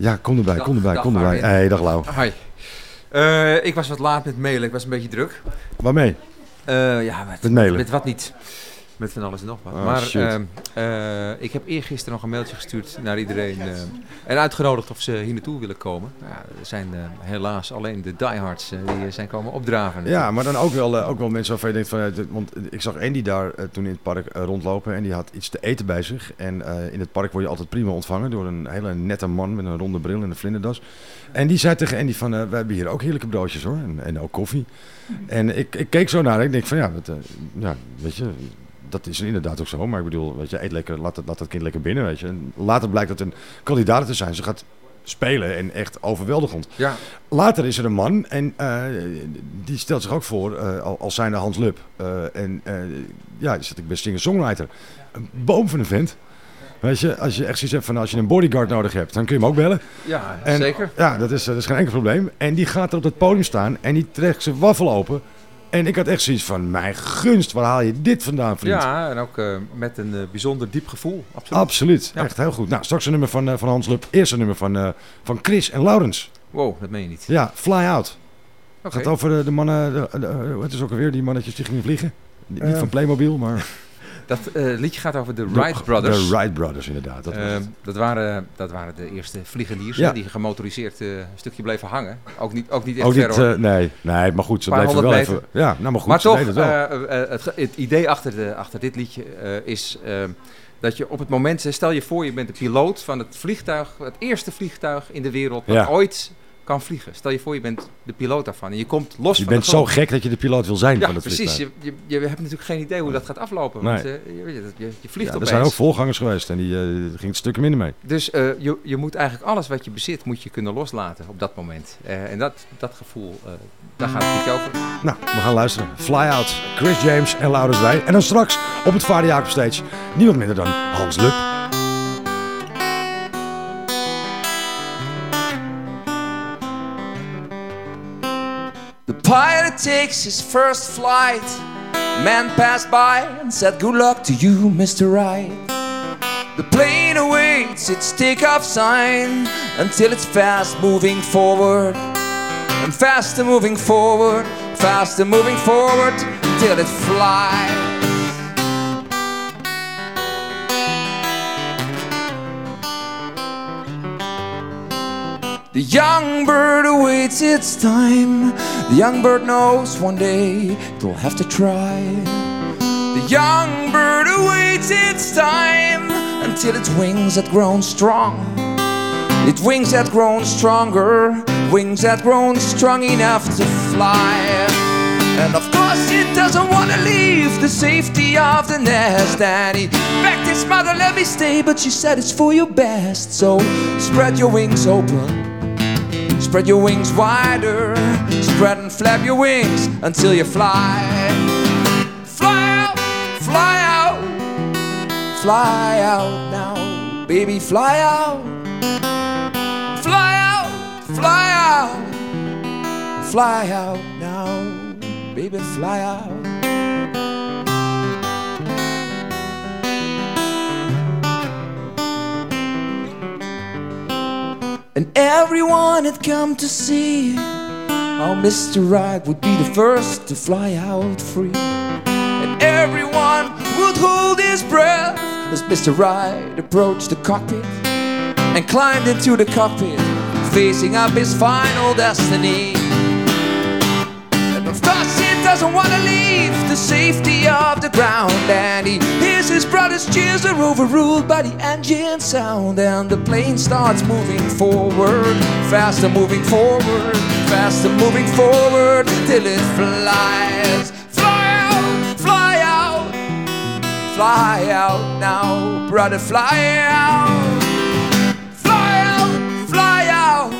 Ja, kom erbij, Dag- kom erbij, dag, kom erbij. Hé, hey, dag Lau. Hi. Eh, ik was wat laat met mailen, ik was een beetje druk. Waarmee? Eh, ja, met, Met mailen? Met wat niet. Met van alles en nog wat. Oh, maar ehm, eh, ik heb eergisteren nog een mailtje gestuurd naar iedereen. eh, en uitgenodigd of ze hier naartoe willen komen. Ja, er zijn eh, helaas alleen de diehards eh, die eh, zijn komen opdraven. Ja, maar dan ook wel, ook wel mensen waarvan je denkt van... want ik zag Andy daar toen in het park rondlopen en die had iets te eten bij zich. En eh, in het park word je altijd prima ontvangen door een hele nette man met een ronde bril en een vlinderdas. En die zei tegen Andy van, we hebben hier ook heerlijke broodjes hoor. En, en ook koffie. En ik, ik keek zo naar en ik denk van ja, dat, eh, ja, weet je... Dat is inderdaad ook zo, maar ik bedoel, weet je, eet lekker, laat het, laat dat kind lekker binnen, weet je. En later blijkt dat een kandidaat te zijn. Ze gaat spelen en echt overweldigend. Ja, Later is er een man en eh, die stelt zich ook voor al- als zijnde Hans Lub. Eh, en ja, die zit ik bij singer-songwriter. Een boom van een vent. Weet je, als je echt zoiets hebt van als je een bodyguard nodig hebt, dan kun je hem ook bellen. ja En, zeker. Ja, dat is, dat is geen enkel probleem. En die gaat er op het podium staan en die trekt zijn waffel open. En ik had echt zoiets van, mijn gunst, waar haal je dit vandaan, vriend? Ja, en ook eh, met een eh, bijzonder diep gevoel. Absoluut. Absoluut, Ja. echt heel goed. Nou, straks een nummer van, eh, van Hans Lub. Eerst een nummer van, eh, van Chris en Laurens. Wow, dat meen je niet. Ja, Fly Out. Oké. Het gaat over de, de mannen, de, de- wat is ook alweer, die mannetjes die gingen vliegen. Niet van Playmobil, maar Dat eh, liedje gaat over de Wright Brothers. De Wright Brothers, inderdaad. Dat Eh, dat, waren, dat waren de eerste vliegeliers Ja. die gemotoriseerd eh, een stukje bleven hangen. Ook niet, ook niet echt Ook niet, nee, nee, maar goed, ze bleven wel even... Ja, nou maar goed, maar ze toch, het wel. het, het idee achter, de, achter dit liedje is eh, dat je op het moment, stel je voor je bent de piloot van het vliegtuig, het eerste vliegtuig in de wereld dat Ja. ooit kan vliegen. Stel je voor je bent de piloot daarvan en je komt los je van bent zo gek dat je de piloot wil zijn Ja, van het precies. Je, je, je hebt natuurlijk geen idee hoe dat gaat aflopen. Want eh, je, je, je vliegt Ja, er zijn ook voorgangers geweest en die eh ging het stukken minder mee. Dus eh, je, je moet eigenlijk alles wat je bezit, moet je kunnen loslaten op dat moment. En dat, dat gevoel, daar gaat het niet over. Nou, we gaan luisteren. Fly Out, Chris James en Laurens Wij. En dan straks op het Vader Jacob Stage niemand minder dan Hans Lub. Pilot takes his first flight. Man passed by and said, Good luck to you, Mr. Right. The plane awaits its takeoff sign until it's fast moving forward. And faster moving forward, faster moving forward till it flies. The young bird awaits its time. The young bird knows one day it'll have to try. The young bird awaits its time until its wings had grown strong. Its wings had grown stronger, wings had grown strong enough to fly. And of course, it doesn't want to leave the safety of the nest. And he begged his mother, let me stay, but she said it's for your best. So spread your wings open. Spread your wings wider, spread and flap your wings until you fly. Fly out, fly out, fly out now, baby, fly out. Fly out, fly out, fly out now, baby, fly out. And everyone had come to see how Mr. Right would be the first to fly out free. And everyone would hold his breath as Mr. Right approached the cockpit and climbed into the cockpit, facing up his final destiny. And of course, he doesn't want to leave safety of the ground. And he hears his brother's cheers are overruled by the engine sound. And the plane starts moving forward, faster moving forward, faster moving forward till it flies. Fly out, fly out, fly out now, brother, fly out. Fly out, fly out,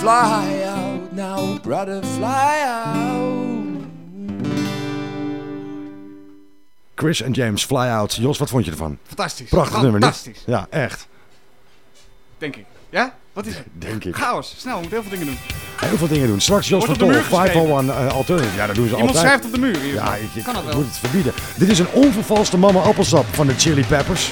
fly out now, brother, fly out. Chris en James, Fly Out. Jos, wat vond je ervan? Fantastisch. Prachtig nummer, niet? Fantastisch, Ja, echt. denk ik. Ja? Wat is het? Denk ik. Chaos. Snel, we moeten heel veel dingen doen. Heel veel dingen doen. Straks Jos van Tol, muur geschreven. 501 uh, Alternative. Ja, dat doen ze Iemand altijd. schrijft op de muur. ieder Ja, ik, ik, kan dat ik wel. moet het verbieden. Dit is een onvervalste mama appelsap van de Chili Peppers.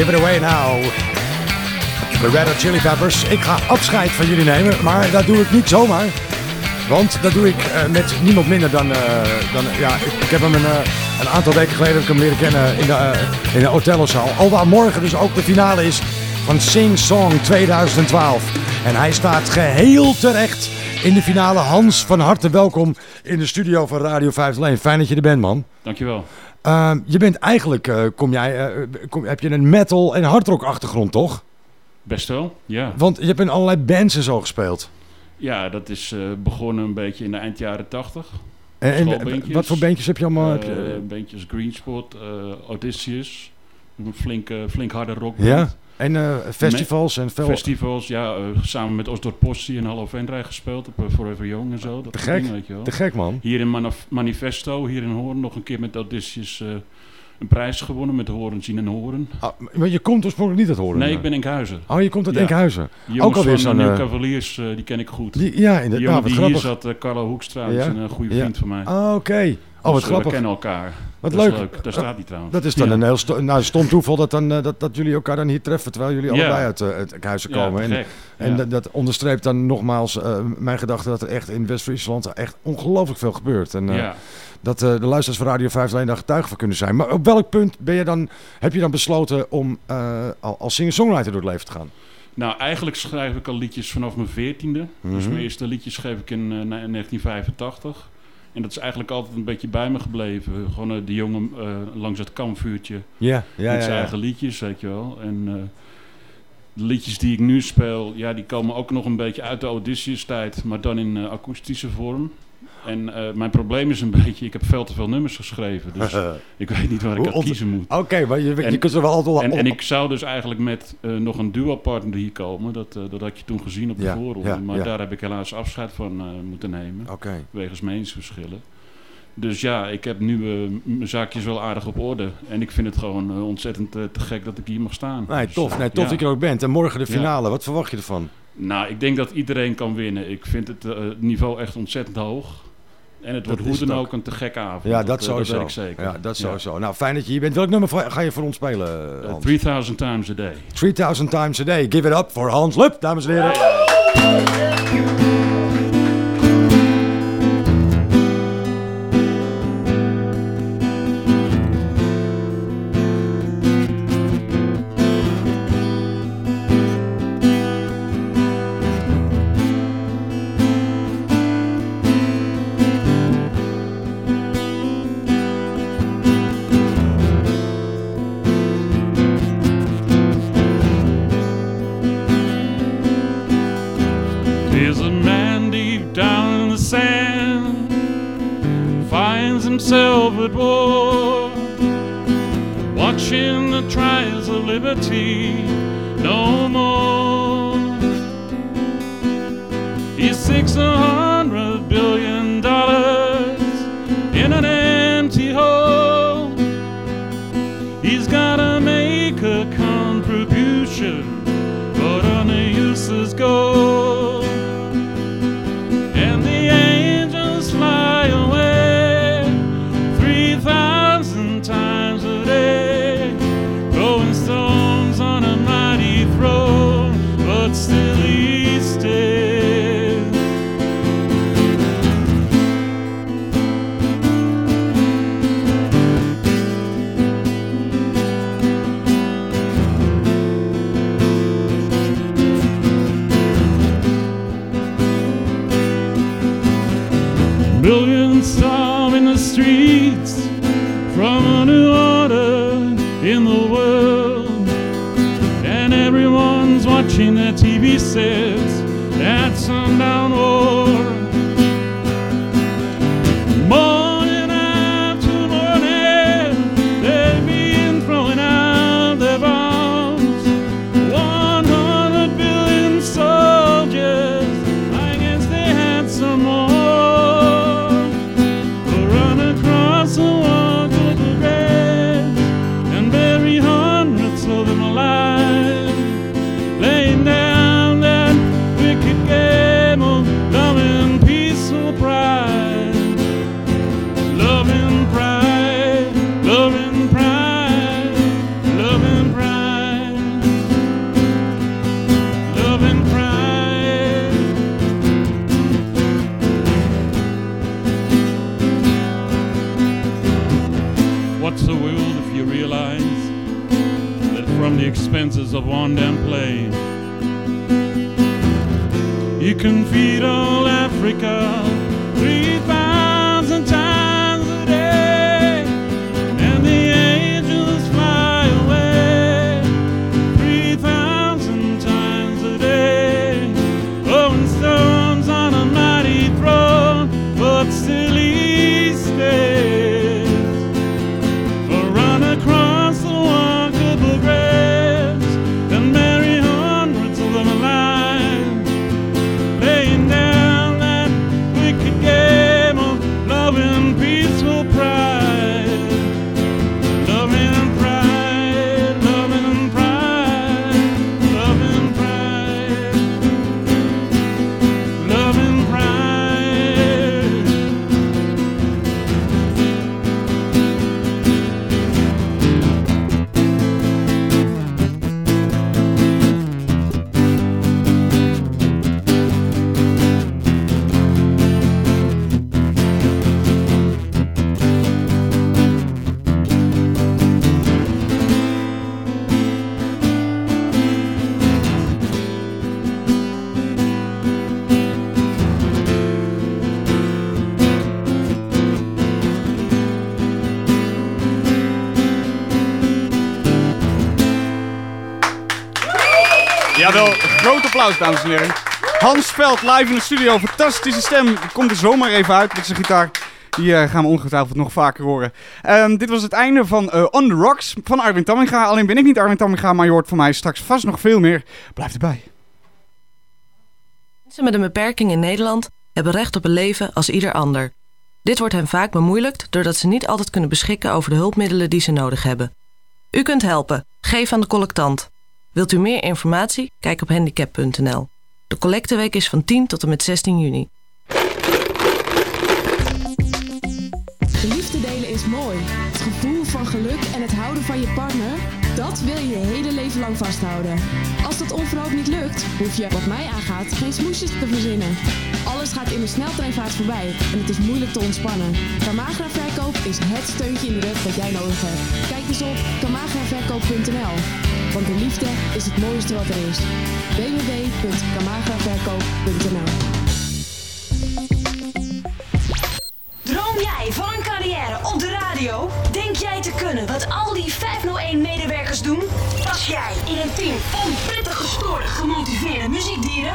Give it away now. De Red Hot Chili Peppers. Ik ga afscheid van jullie nemen, maar dat doe ik niet zomaar. Want dat doe ik eh, met niemand minder dan... eh, dan ja, ik, heb hem een, eh, een aantal weken geleden leren kennen in de, in de. Alwaar morgen dus ook de finale is van Sing Song 2012. En hij staat geheel terecht in de finale. Hans, van harte welkom in de studio van Radio 501. Fijn dat je er bent, man. Dankjewel. Ehm, je bent eigenlijk, eh, kom jij, eh, kom, heb je een metal- en hardrock achtergrond, toch? Best wel, ja. Want je hebt in allerlei bands en zo gespeeld. Ja, dat is eh, begonnen een beetje in de eind jaren tachtig. En, en wat voor bandjes heb je allemaal? heb je- bandjes Greenspot, Odysseus. Een flink, eh, flink harde rock. ja? En eh, festivals en veel... Festivals, ja, eh, samen met Osdorp Postie en Hallo Venray gespeeld op eh, Forever Young en zo. Dat Te gek. dingen, weet je wel. Te gek, man. Hier in Manif- Manifesto, hier in Hoorn, nog een keer met Odysseus een prijs gewonnen met Horen zien en Horen. Ah, maar je komt oorspronkelijk niet uit Horen. Nee, ik ben Enkhuizen. Oh, je komt uit Ja. Enkhuizen. Die jongens alweer van zo'n, Cavaliers, die ken ik goed. Die, ja, Die inderdaad. jongen wat die grappig. hier zat, Carlo Hoekstra, Ja? is een goede vriend van mij. Ah, oké. Oh, wat Dus, eh, grappig. We kennen elkaar. Wat Dat is leuk. Daar staat hij trouwens. Dat is dan Ja. een heel sto nou, stom toeval dat, dan, eh, dat, dat jullie elkaar dan hier treffen, terwijl jullie Ja. allebei uit, eh, uit Enkhuizen Ja, komen. en en Ja. dat, dat onderstreept dan nogmaals eh, mijn gedachte dat er echt in West-Friesland echt ongelooflijk veel gebeurt. En, eh, ja. dat eh, de luisteraars van Radio 5 alleen daar getuige van kunnen zijn. Maar op welk punt ben je dan, heb je dan besloten om eh, al- als singer-songwriter door het leven te gaan? Nou, eigenlijk schrijf ik al liedjes vanaf mijn veertiende. Dus Mhm. mijn eerste liedjes schreef ik in eh, na- 1985. En dat is eigenlijk altijd een beetje bij me gebleven. Gewoon eh, die jongen eh, langs het kampvuurtje Ja, ja, met zijn eigen liedjes, weet je wel. En eh, de liedjes die ik nu speel, ja, die komen ook nog een beetje uit de Odysseus-tijd, maar dan in akoestische vorm. En eh, mijn probleem is een beetje, ik heb veel te veel nummers geschreven, dus ik weet niet waar ik aan kiezen moet. Oké, maar je, je En- kunt er wel altijd... En, en ik zou dus eigenlijk met eh, nog een duo-partner hier komen. Dat, eh, dat had je toen gezien op de Ja, voorronde. ja, maar ja. daar heb ik helaas afscheid van moeten nemen. Oké. Wegens meningsverschillen. Dus ja, ik heb nu mijn zaakjes wel aardig op orde. En ik vind het gewoon ontzettend te gek dat ik hier mag staan. Nee, Dus, tof. Nee, tof dat je er ook bent. En morgen de finale. Wat verwacht je ervan? Nou, ik denk dat iedereen kan winnen. Ik vind het niveau echt ontzettend hoog. En het wordt hoe dan ook. een te gekke avond. Ja, dat eh, sowieso. ik zeker. Ja, dat Ja. sowieso. Nou, fijn dat je hier bent. Welk nummer ga je voor ons spelen, Eh, Hans? 3000 times a day. 3000 times a day. Give it up voor Hans Lup, dames en heren. Hans Veld, live in de studio. Fantastische stem. Komt er zomaar even uit met zijn gitaar. Die eh, gaan we ongetwijfeld nog vaker horen. Ehm, dit was het einde van eh, On The Rocks van Arwin Tamminga. Alleen ben ik niet Arwin Tamminga, maar je hoort van mij straks vast nog veel meer. Blijf erbij. Mensen met een beperking in Nederland hebben recht op een leven als ieder ander. Dit wordt hen vaak bemoeilijkt doordat ze niet altijd kunnen beschikken over de hulpmiddelen die ze nodig hebben. U kunt helpen. Geef aan de collectant. Wilt u meer informatie? Kijk op handicap.nl. De collecteweek is van 10 tot en met 16 juni. De liefde delen is mooi. Het gevoel van geluk en het houden van je partner, dat wil je je hele leven lang vasthouden. Als dat onverhoopt niet lukt, hoef je, wat mij aangaat, geen smoesjes te verzinnen. Alles gaat in de sneltreinvaart voorbij en het is moeilijk te ontspannen. Camagra Verkoop is het steuntje in de rug dat jij nodig hebt. Kijk eens op camagraverkoop.nl. Want de liefde is het mooiste wat er is. www.camagraverkoop.nl Droom jij van een carrière op de radio? Denk jij te kunnen wat al die 501-medewerkers doen? Pas jij in een team van prettig gestoorde, gemotiveerde muziekdieren?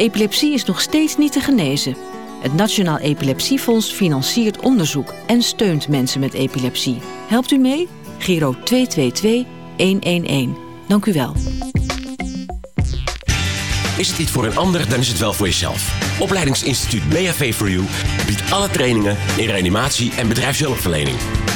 Epilepsie is nog steeds niet te genezen. Het Nationaal Epilepsiefonds financiert onderzoek en steunt mensen met epilepsie. Helpt u mee? Giro 222 111. Dank u wel. Is het iets voor een ander, dan is het wel voor jezelf. Opleidingsinstituut BHV for You biedt alle trainingen in reanimatie en bedrijfshulpverlening.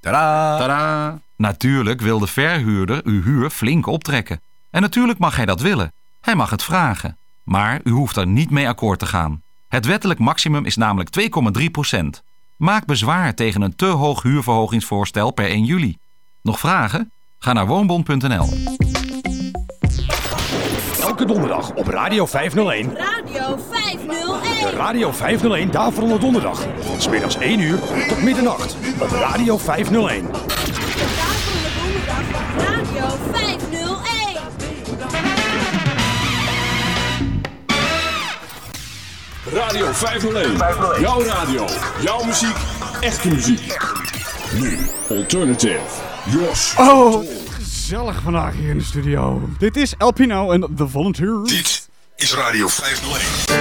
Tadaa! Tadaa! Natuurlijk wil de verhuurder uw huur flink optrekken. En natuurlijk mag hij dat willen. Hij mag het vragen. Maar u hoeft er niet mee akkoord te gaan. Het wettelijk maximum is namelijk 2,3% Maak bezwaar tegen een te hoog huurverhogingsvoorstel per 1 juli. Nog vragen? Ga naar woonbond.nl. Elke donderdag op Radio 501. Radio 501. De Radio 501 Daverende Donderdag. Van 's middags 1 uur tot middernacht op Radio 501. Radio 501. Radio 501. Jouw radio, jouw muziek, echte muziek. Nu, Alternative. Jos. Oh, gezellig vandaag hier in de studio. Dit is El Pino en The Volunteer. Dit is Radio 501.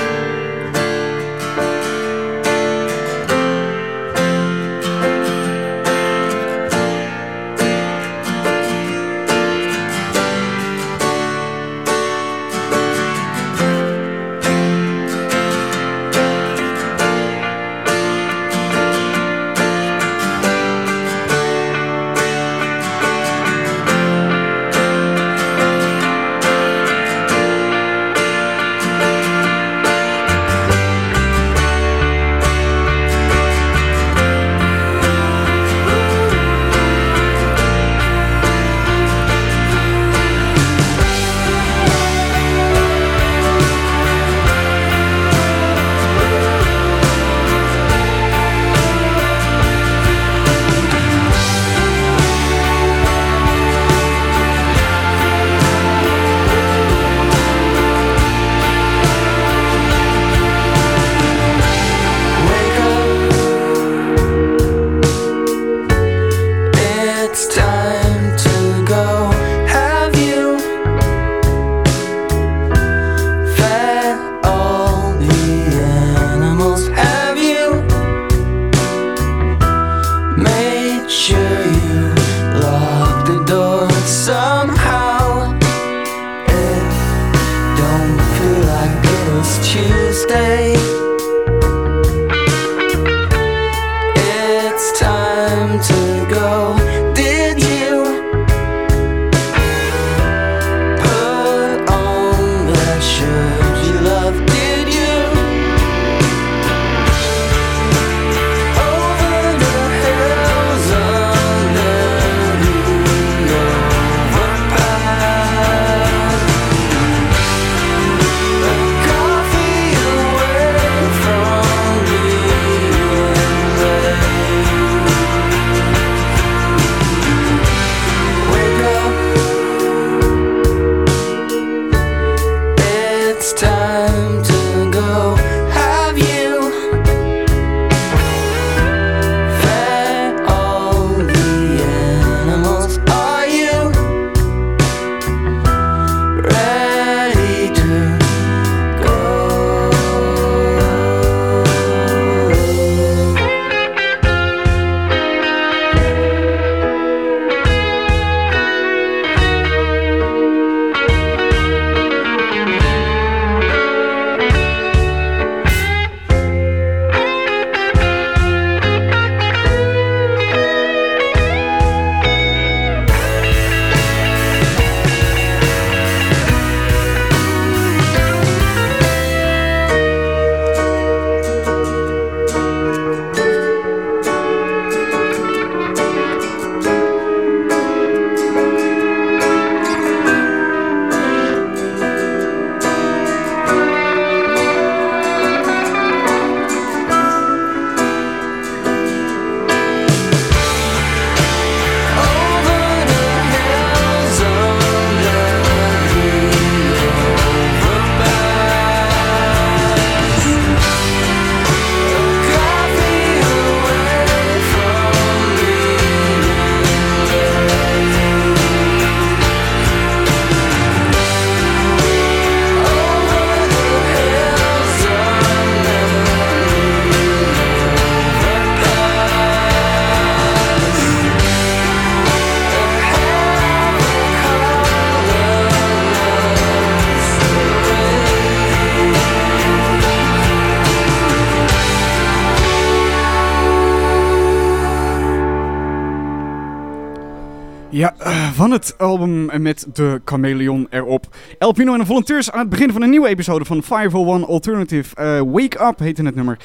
Het album met de chameleon erop. El Pino en de Volunteers aan het begin van een nieuwe episode van 501 Alternative. Eh, Wake Up heette het nummer.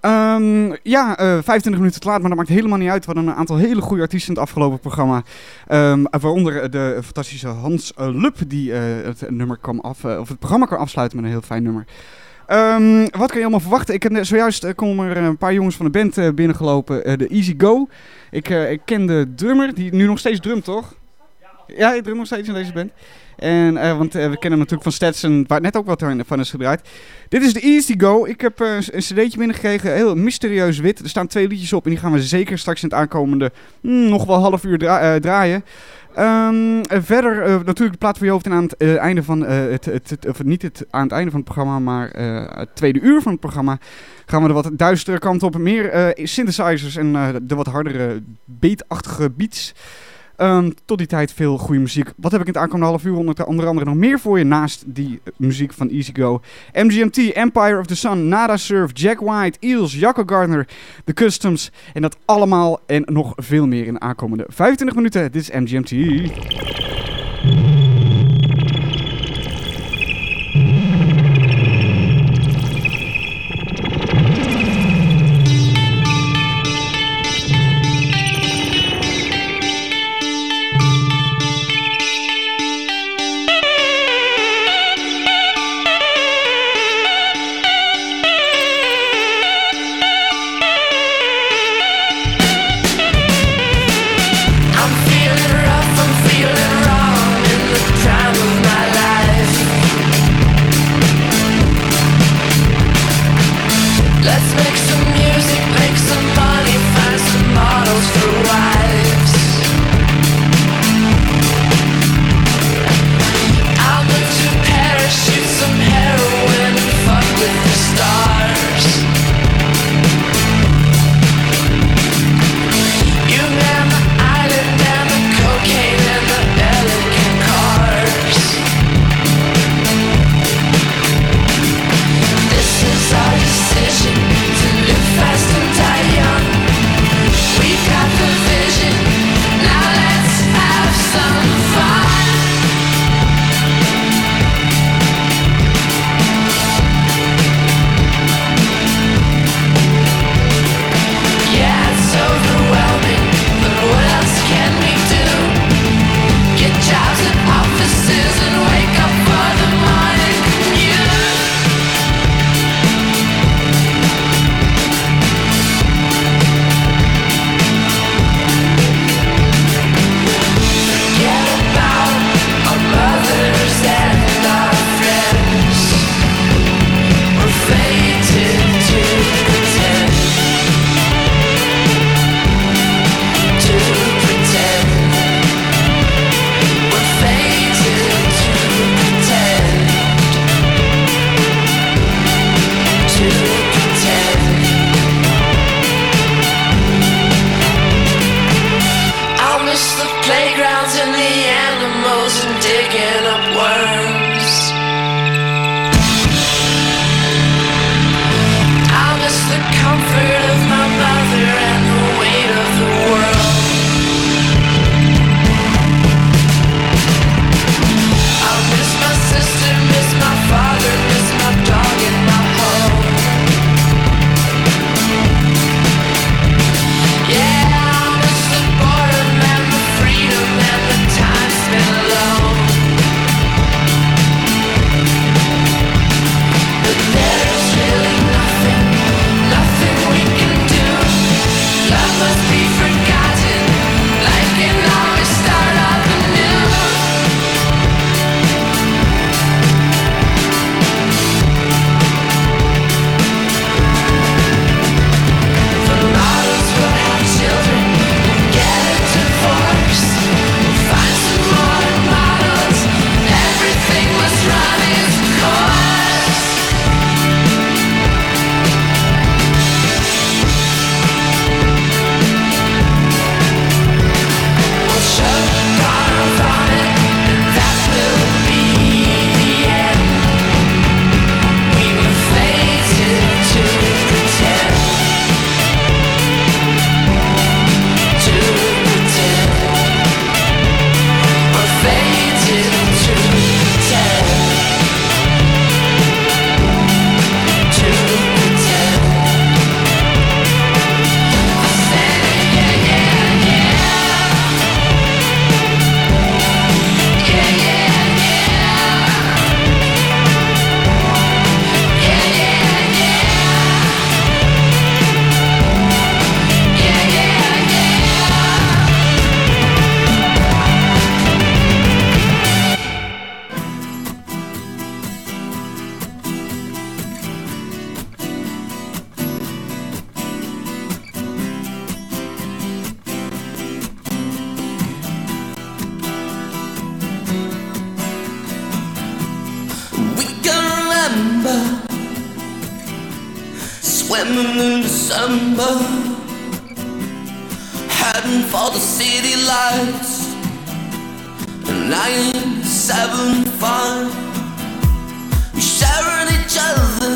Ehm, ja, eh 25 minuten te laat, maar dat maakt helemaal niet uit. We hadden een aantal hele goede artiesten in het afgelopen programma. Ehm, waaronder de fantastische Hans eh, Lup, die eh, het, nummer kwam af, eh, of het programma kan afsluiten met een heel fijn nummer. Ehm, wat kan je allemaal verwachten? Ik heb zojuist eh, komen er een paar jongens van de band eh, binnengelopen. eh, de Easy Go. Ik, eh, ik ken de drummer, die nu nog steeds drumt, toch? Ja, ik druk nog steeds in deze band. En, eh, want eh, we kennen hem natuurlijk van Stetson, waar net ook wat van is gedraaid. Dit is de Easy Go. Ik heb eh, een cd'tje binnengekregen, heel mysterieus wit. Er staan twee liedjes op en die gaan we zeker straks in het aankomende hmm, nog wel half uur dra- draaien. Ehm, eh, verder natuurlijk de plaat voor je hoofd en aan het einde van het, het, het- of niet het, aan het einde van het programma, maar het tweede uur van het programma gaan we de wat duistere kant op. Meer synthesizers en de wat hardere beatachtige beats. Ehm, tot die tijd veel goede muziek. Wat heb ik in het aankomende half uur onder, andere nog meer voor je naast die eh, muziek van Easy Go? MGMT, Empire of the Sun, Nada Surf, Jack White, Eels, Jacco Gardner, The Customs. En dat allemaal en nog veel meer in de aankomende 25 minuten. Dit is MGMT. Some music, make some money, December, heading for the city lights. Nine, seven, five, We sharing each other,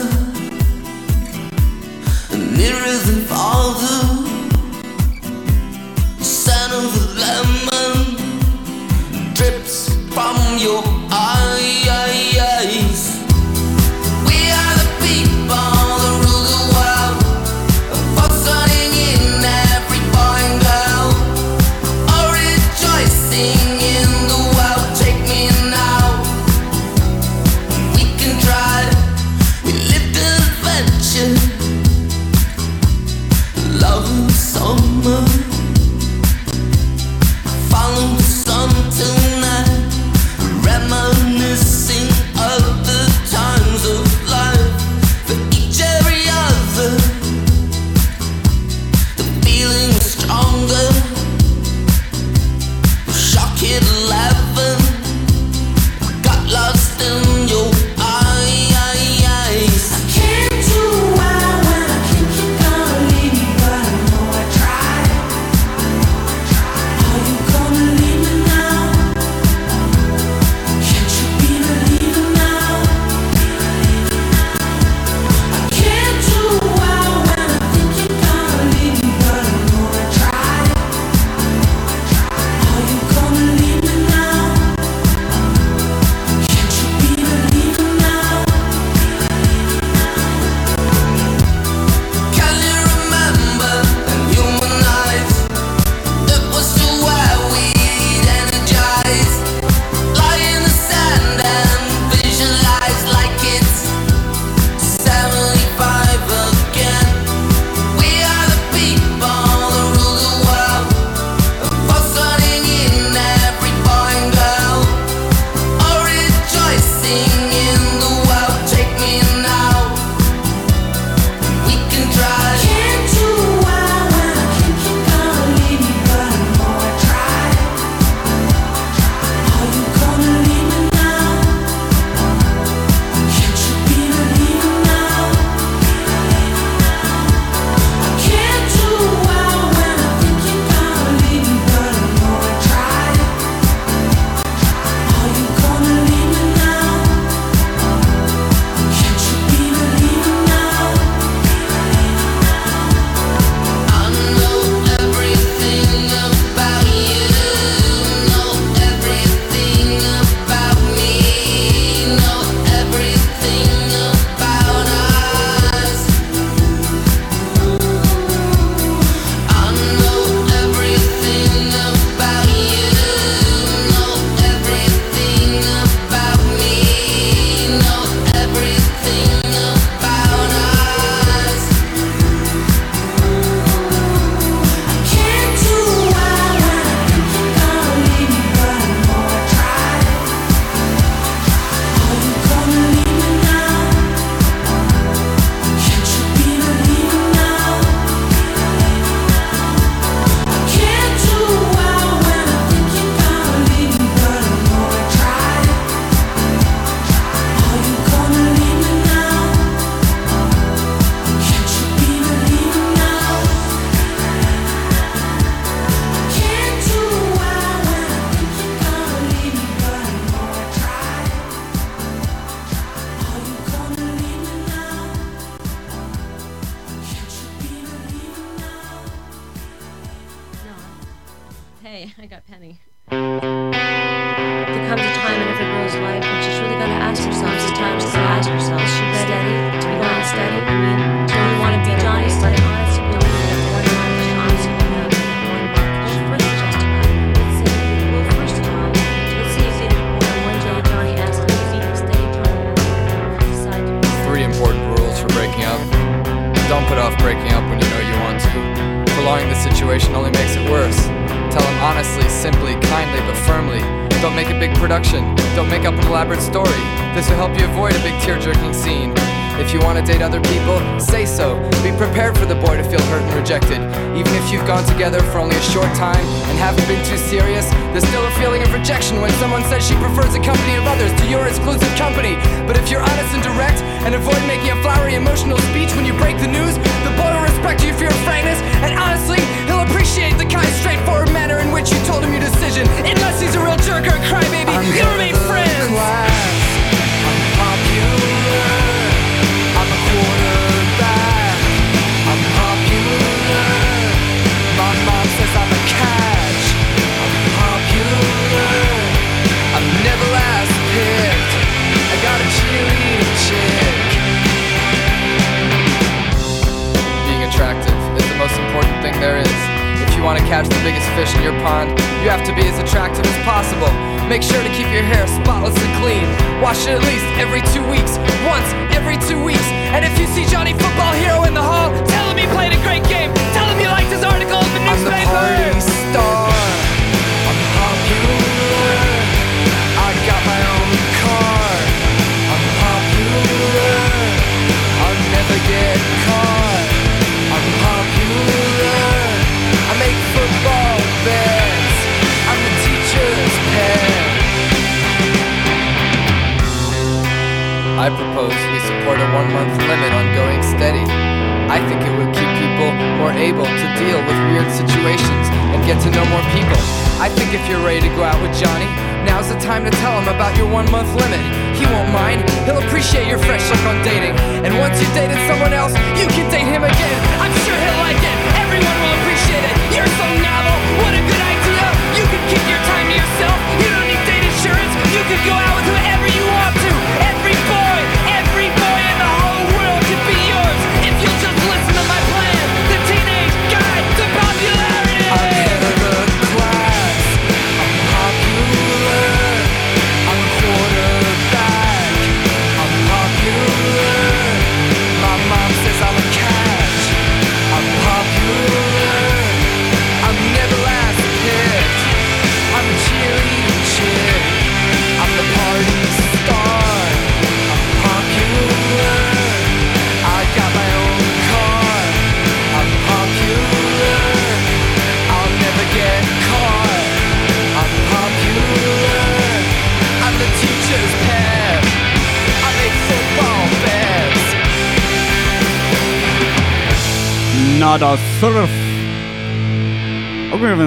nearer.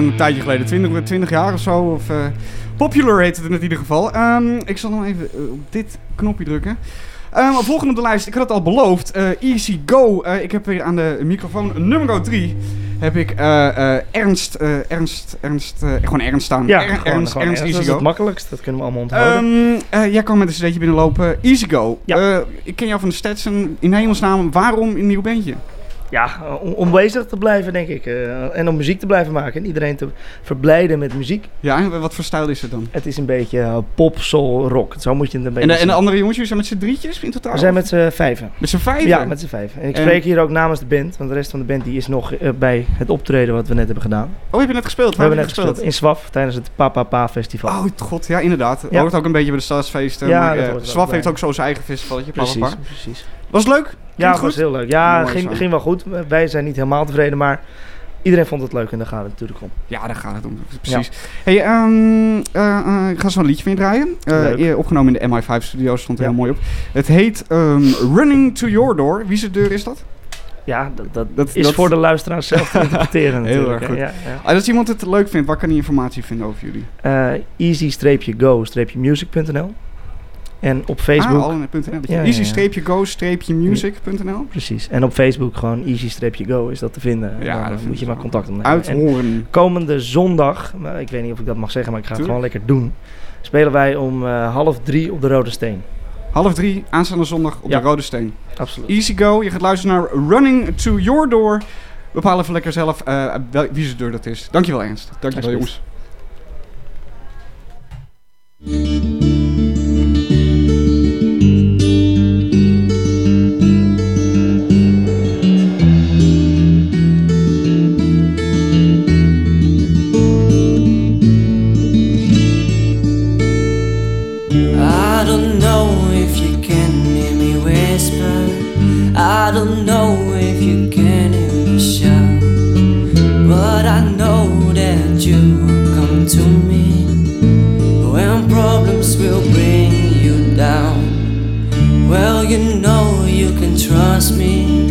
Een tijdje geleden, 20, 20 jaar of zo. Of, eh, Popular heette het in ieder geval. Ehm, ik zal nog even eh, op dit knopje drukken. Ehm, volgende op de lijst, ik had het al beloofd. eh, Easy Go. Ik heb weer aan de microfoon nummer 3. Heb ik Ernst, Ernst, Ernst, gewoon Ernst staan. Ja, Er- gewoon, Ernst, Ernst Ernst. Easy Dat is Go. het makkelijkst, dat kunnen we allemaal onthouden. Ehm, eh, jij kwam met een cd'tje binnenlopen. Easy Go. Ik ken jou van de Stetson. In hemelsnaam, waarom een nieuw bandje? Ja, om, om bezig te blijven, denk ik. eh, en om muziek te blijven maken. En iedereen te verblijden met muziek. Ja, en wat voor stijl is het dan? Het is een beetje eh, pop, soul, rock. Zo moet je het een beetje En de, en de andere jongens, jullie zijn met z'n drietjes in totaal? We zijn met z'n vijven. Met z'n vijven? Ja, met z'n vijven. En ik En- spreek hier ook namens de band. Want de rest van de band die is nog eh, bij het optreden wat we net hebben gedaan. Oh, heb je net gespeeld? We hebben heb net gespeeld in Swaf tijdens het Papa Pa Festival. Oh, god, ja, inderdaad. Ja. Hoort ook een beetje bij de stadsfeesten. Ja, maar, dat eh, Swaf heeft ook zo zijn eigen festivalletje. Precies, precies. Was het leuk? Ja, het was heel leuk. Ja, Mooi ging, zo. ging wel goed. Wij zijn niet helemaal tevreden, maar iedereen vond het leuk en daar gaat het natuurlijk om. Ja, daar gaat het om. Precies. Hey, eh, ik ga zo een liedje van je draaien. Eh, eer- opgenomen in de MI5 studio, stond er Ja. heel mooi op. Het heet ehm, Running to Your Door. Wie zijn deur is dat? Ja, dat, dat, Dat- is dat- voor de luisteraar zelf te interpreteren Heel natuurlijk. erg goed. Ja, ja. Ah, als iemand het leuk vindt, waar kan hij informatie vinden over jullie? Easy-go-music.nl En op Facebook... Ah. Ja, ja. Easy-go-music.nl Precies. En op Facebook gewoon easy-go is dat te vinden. Ja, dan moet je maar contact opnemen. Uithoren. En komende zondag, maar ik weet niet of ik dat mag zeggen, maar ik ga het gewoon lekker doen. Spelen wij om eh, half drie op de Rode Steen. Half drie, aanstaande zondag op Ja. de Rode Steen. Absoluut. Easy Go, je gaat luisteren naar Running to Your Door. Bepaal even lekker zelf eh, wel- wie zijn deur dat is. Dankjewel Ernst. Dankjewel jongens. trust me,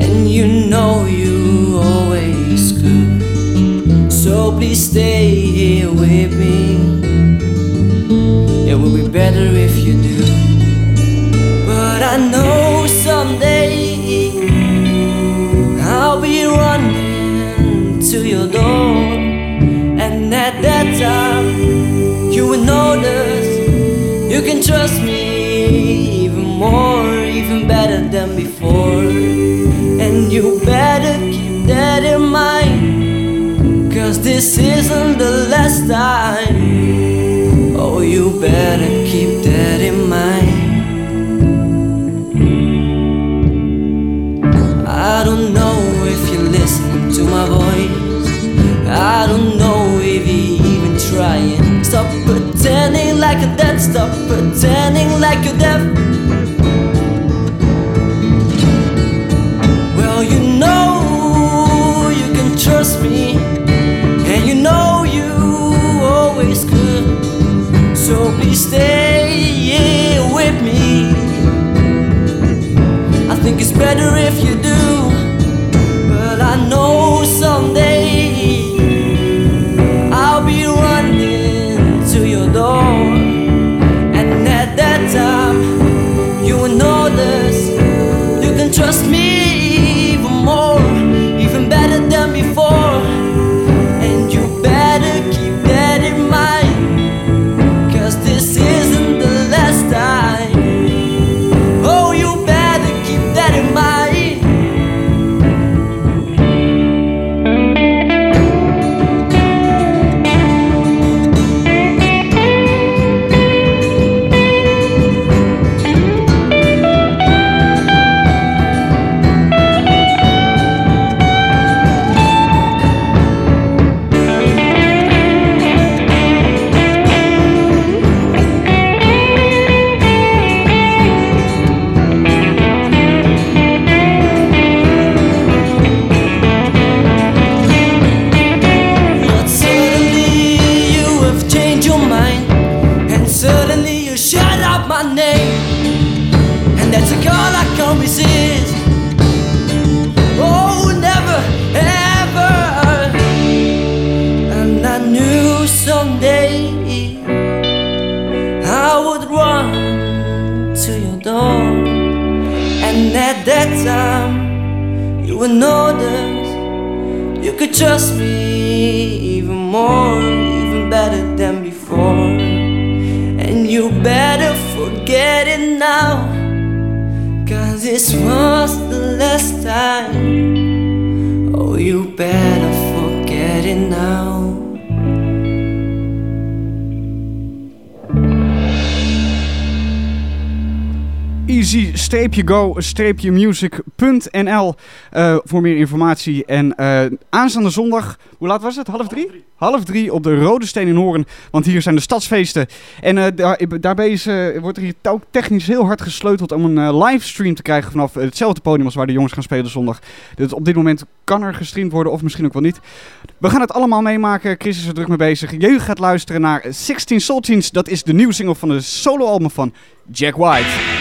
and you know you always could. So please stay here with me. It will be better if you do. But I know someday I'll be running to your door, and at that time you will notice you can trust me. This isn't the last time. Oh, you better keep that in mind. I don't know if you're listening to my voice. I don't know if you're even trying. Stop pretending like you're dead. Stop pretending like you're deaf. Stay with me. I think it's better if you do. easy-go-music.nl eh, voor meer informatie. En eh, aanstaande zondag, hoe laat was het? Half drie? Half drie op de Rode Steen in Hoorn, want hier zijn de stadsfeesten. En eh, daar, daarbij is, wordt er hier ook technisch heel hard gesleuteld om een livestream te krijgen vanaf hetzelfde podium als waar de jongens gaan spelen zondag. Dus op dit moment kan er gestreamd worden of misschien ook wel niet. We gaan het allemaal meemaken. Chris is er druk mee bezig. Je gaat luisteren naar 16 Saltines. Dat is de nieuwe single van de soloalbum van Jack White.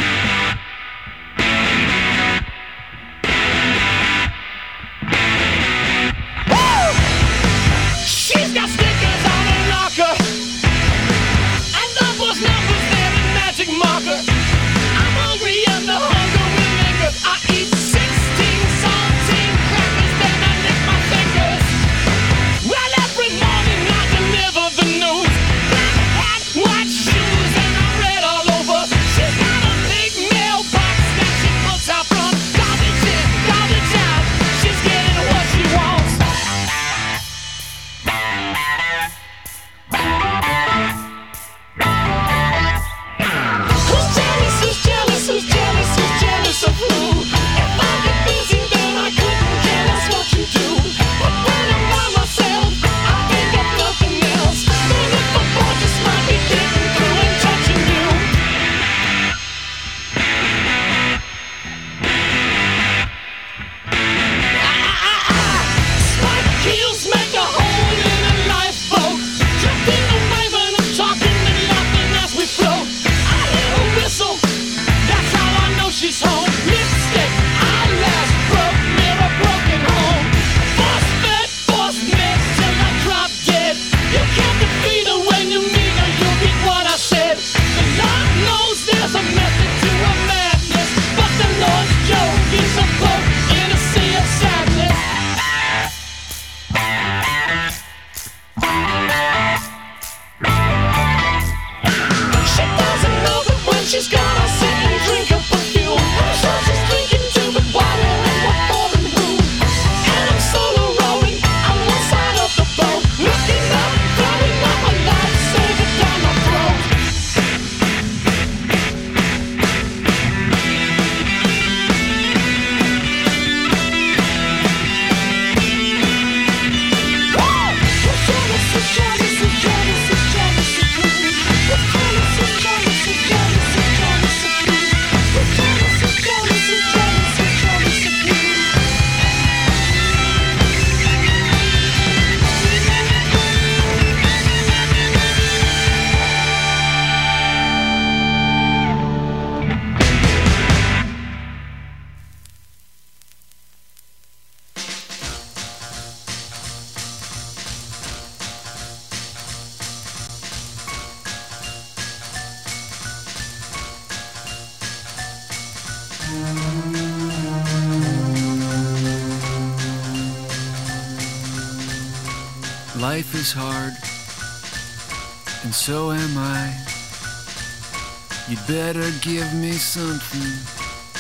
something,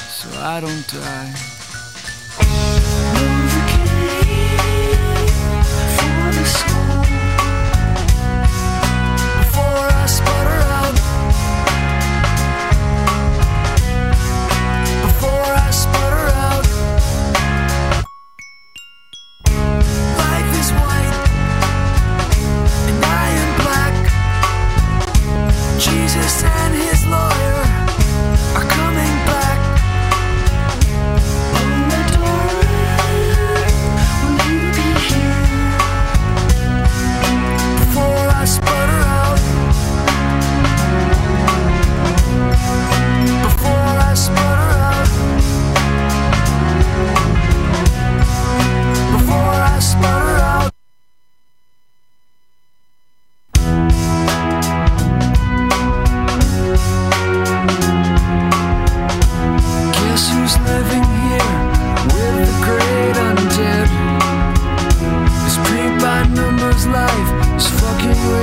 so I don't die. life is fucking real.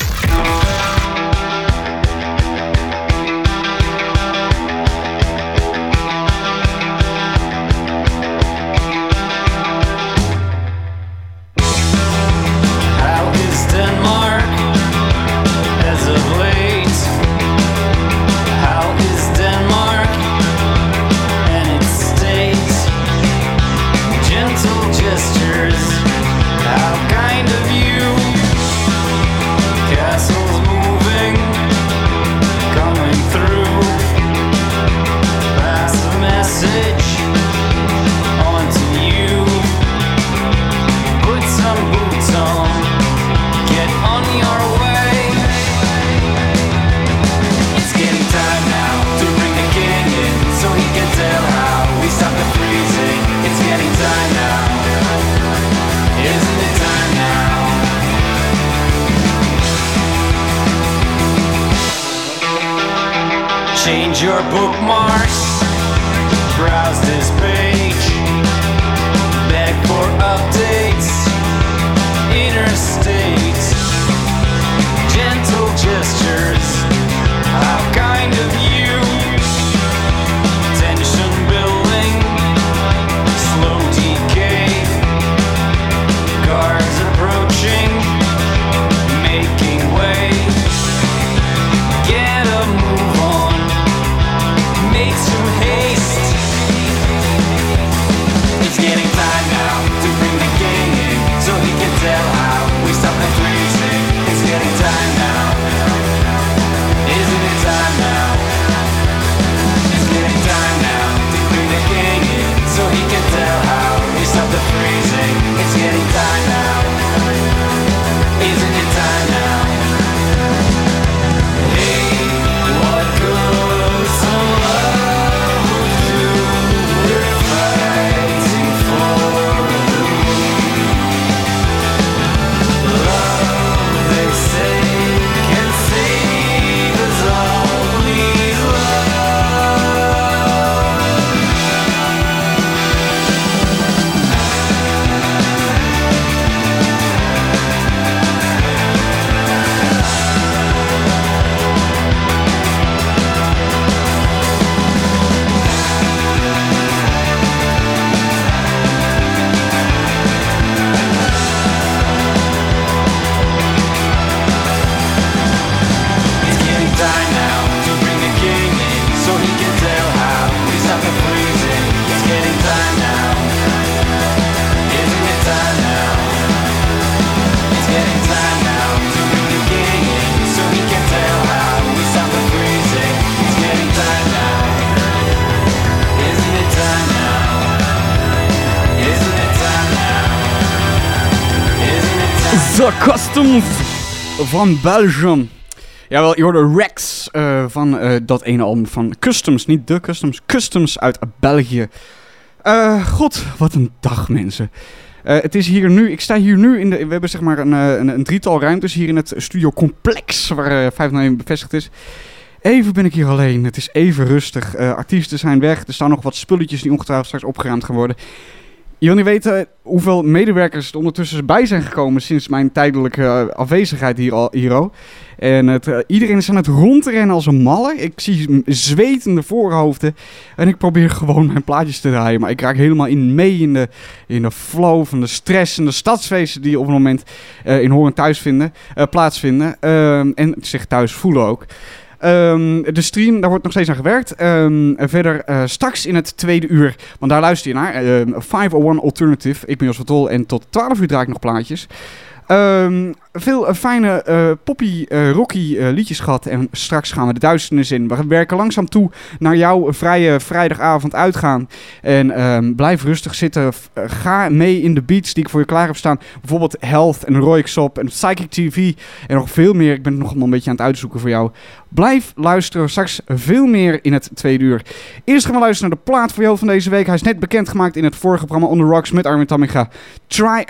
Van Belgium. Jawel, je hoorde Rex eh, van eh, dat ene album van Customs. Niet de Customs, Customs uit België. Eh, God, wat een dag mensen. Het is hier nu, ik sta hier nu in de, we hebben zeg maar een, een, drietal ruimtes hier in het studiocomplex waar eh 501 bevestigd is. Even ben ik hier alleen, het is even rustig. Artiesten zijn weg, er staan nog wat spulletjes die ongetwijfeld straks opgeruimd gaan worden. Niet weten hoeveel medewerkers er ondertussen bij zijn gekomen sinds mijn tijdelijke eh, afwezigheid hier al, hier al. En het, eh, iedereen is aan het rondrennen als een malle. Ik zie zwetende voorhoofden. En ik probeer gewoon mijn plaatjes te draaien. Maar ik raak helemaal in mee in de, in de flow van de stress en de stadsfeesten die op het moment eh, in Horen thuis vinden, eh, plaatsvinden. Ehm, en zich thuis voelen ook. Ehm, de stream, daar wordt nog steeds aan gewerkt. Ehm, verder eh, straks in het tweede uur, want daar luister je naar. ehm 501 Alternative. Ik ben Jos van Tol en tot 12 uur draai ik nog plaatjes. Veel eh, fijne eh, poppy, eh, rocky liedjes gehad. En straks gaan we de duisternis in. We werken langzaam toe naar jouw vrije vrijdagavond uitgaan. En ehm, blijf rustig zitten. Ga mee in de beats die ik voor je klaar heb staan. Bijvoorbeeld Health en Roy Xop en Psychic TV. En nog veel meer. Ik ben het nog allemaal een beetje aan het uitzoeken voor jou. Blijf luisteren. Straks veel meer in het tweede uur. Eerst gaan we luisteren naar de plaat voor jou van deze week. Hij is net bekendgemaakt in het vorige programma On The Rocks met Armin Tamminga. Try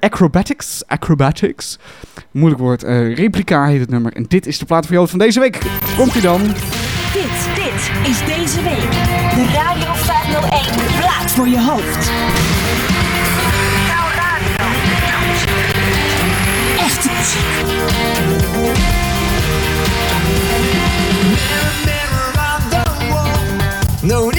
Acrobatics. Acrobatics. Moeilijk woord. Eh, replica heet het nummer. En dit is de plaat voor jou van deze week. Komt ie dan? Dit, dit is deze week de Radio 501 plaat voor je hoofd. Jouw radio. Echte muziek. No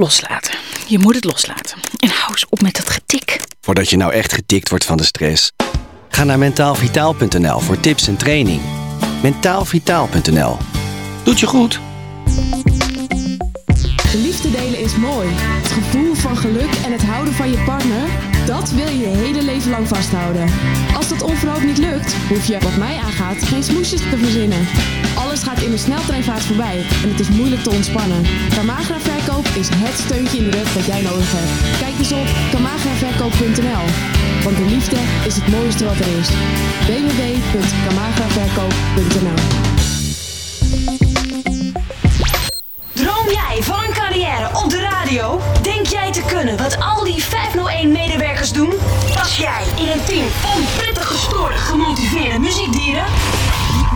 Loslaten. Je moet het loslaten. En hou eens op met dat getik. Voordat je nou echt getikt wordt van de stress. Ga naar mentaalvitaal.nl voor tips en training. Mentaalvitaal.nl. Doet je goed. De liefde delen is mooi. Het gevoel van geluk en het houden van je partner, dat wil je je hele leven lang vasthouden. Als dat onverhoopt niet lukt, hoef je, wat mij aangaat, geen smoesjes te verzinnen. Alles gaat in een sneltreinvaart voorbij en het is moeilijk te ontspannen. Camagra is het steuntje in de rug dat jij nodig hebt. Kijk eens op camagraverkoop.nl. Want de liefde is het mooiste wat er is. www.camagraverkoop.nl Droom jij van een carrière op de radio? Denk jij te kunnen wat al die 501-medewerkers doen? Pas jij in een team van prettig gestoorde, gemotiveerde muziekdieren?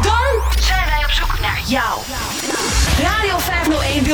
Dan zijn wij op zoek naar jou.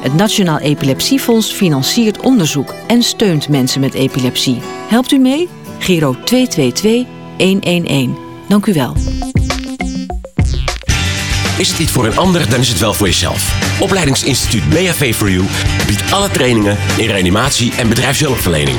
Het Nationaal Epilepsiefonds financiert onderzoek en steunt mensen met epilepsie. Helpt u mee? Giro 222 111. Dank u wel. Is het iets voor een ander, dan is het wel voor jezelf. Opleidingsinstituut BHV for You biedt alle trainingen in reanimatie en bedrijfshulpverlening.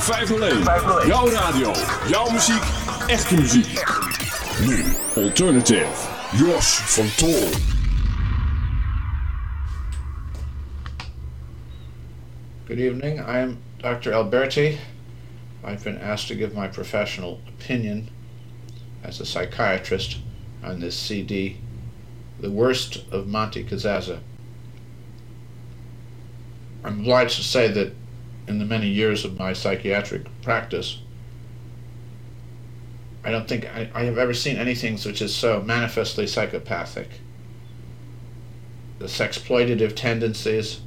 501. Jouw radio. Jouw muziek. Echte muziek. Nu Alternative. Jos van Tol. Good evening. I'm Dr. Alberti. I've been asked to give my professional opinion as a psychiatrist on this CD, The Worst of Monte Cazaza. I'm obliged to say that in the many years of my psychiatric practice, I don't think I, I have ever seen anything which is so manifestly psychopathic. The sexploitative tendencies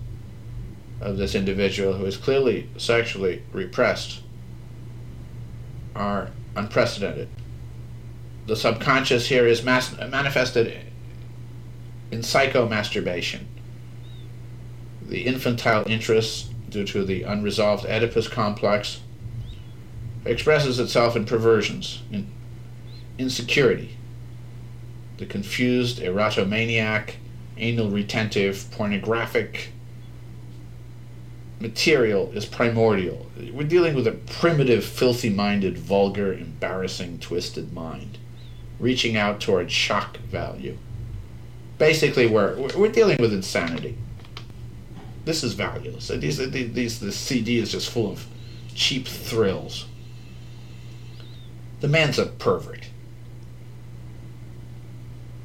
of this individual who is clearly sexually repressed are unprecedented. The subconscious here is mas- manifested in psychomasturbation. The infantile interest, due to the unresolved Oedipus complex, expresses itself in perversions, in insecurity. The confused erotomaniac, anal retentive, pornographic material is primordial. We're dealing with a primitive, filthy minded, vulgar, embarrassing, twisted mind, reaching out towards shock value. Basically, we're, we're dealing with insanity. This is valueless. These, these, this CD is just full of cheap thrills. The man's a pervert.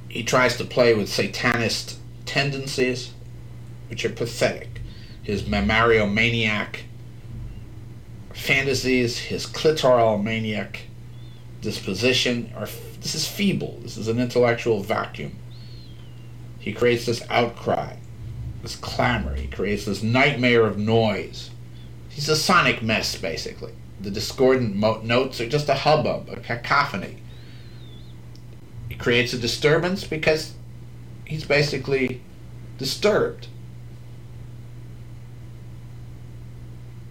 He tries to play with satanist tendencies, which are pathetic. His mammariomaniac fantasies, his clitoral maniac disposition are this is feeble. This is an intellectual vacuum. He creates this outcry this clamor. He creates this nightmare of noise. He's a sonic mess, basically. The discordant mo- notes are just a hubbub, a cacophony. He creates a disturbance because he's basically disturbed.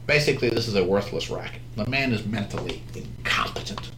Basically, this is a worthless racket. The man is mentally incompetent.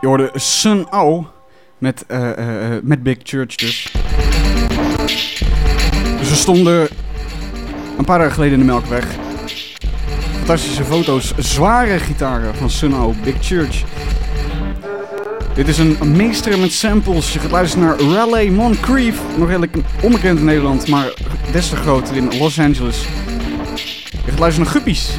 Je hoorde Sun met, eh, eh, eh, met Big Church dus. Ze stonden een paar dagen geleden in de Melkweg. Fantastische foto's, zware gitaren van Sun Big Church. Dit is een meester met samples. Je gaat luisteren naar Raleigh Moncrief. Nog redelijk onbekend in Nederland, maar des te groter in Los Angeles. Je gaat luisteren naar Guppies.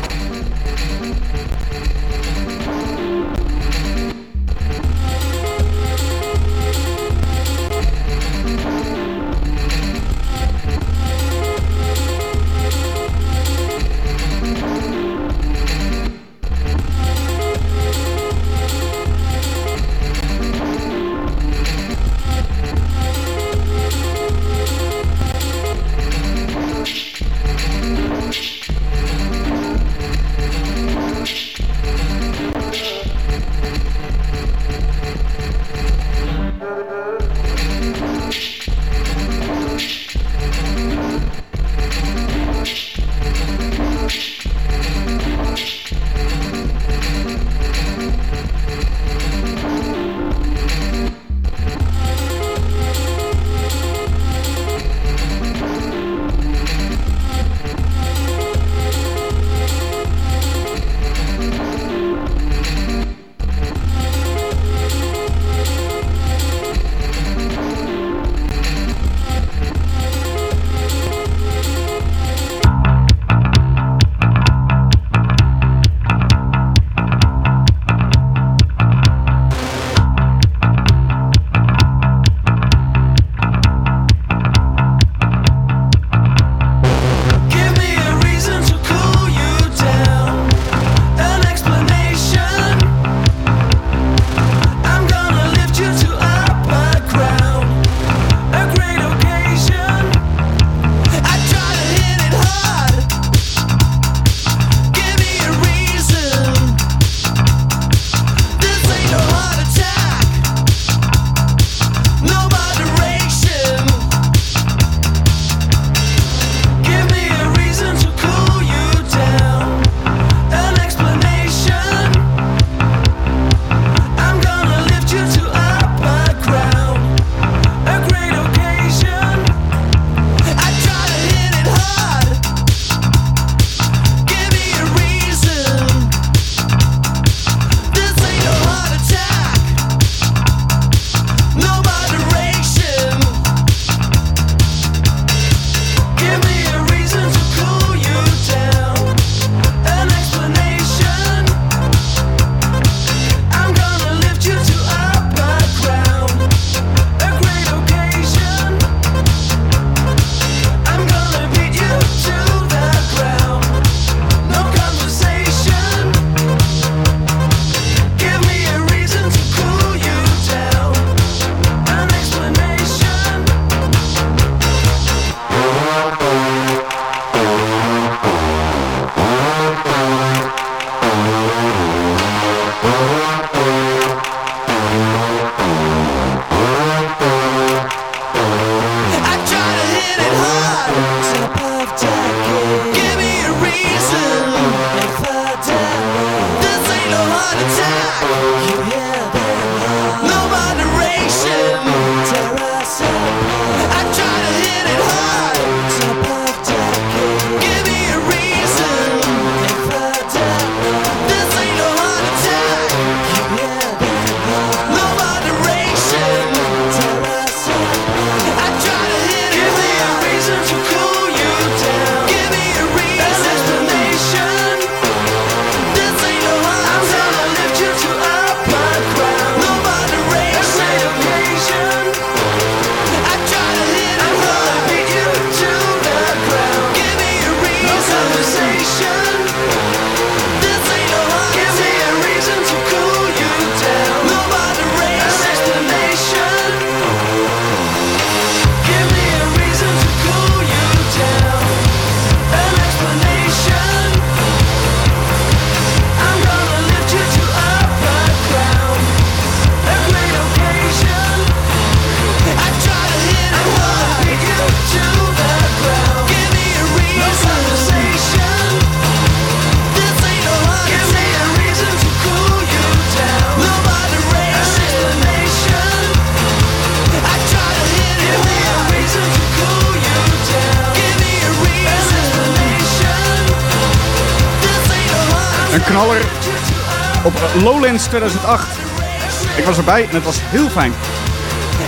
Lowlands 2008. Ik was erbij en het was heel fijn.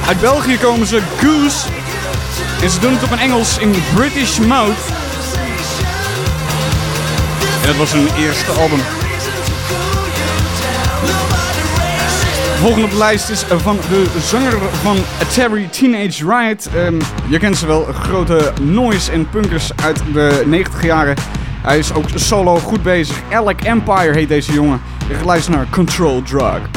Uit België komen ze Goose. En ze doen het op een Engels in British Mouth. En dat was hun eerste album. Volgende op de lijst is van de zanger van Terry Teenage Riot. Ehm, je kent ze wel, grote noise en punkers uit de 90 jaren. Hij is ook solo goed bezig. Alec Empire heet deze jongen. Gaat luisteren naar Control Drug.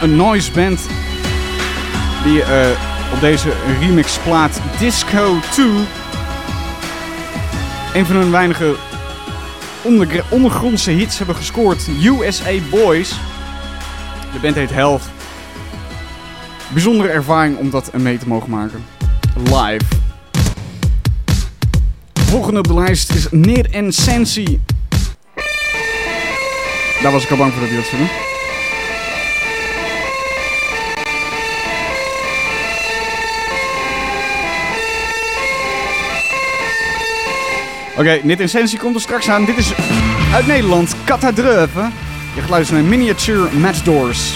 Een, noise band die eh, op deze remixplaat Disco 2 een van hun weinige ondergr- ondergrondse hits hebben gescoord. USA Boys. De band heet Health. Bijzondere ervaring om dat mee te mogen maken. Live. Volgende op de lijst is Neer en Sensi. Daar was ik al bang voor dat hij dat zou doen. Oké, Nit Sensi komt er straks aan. Dit is uit Nederland, Katadreuven. Je geluisterd naar Miniature Matchdoors.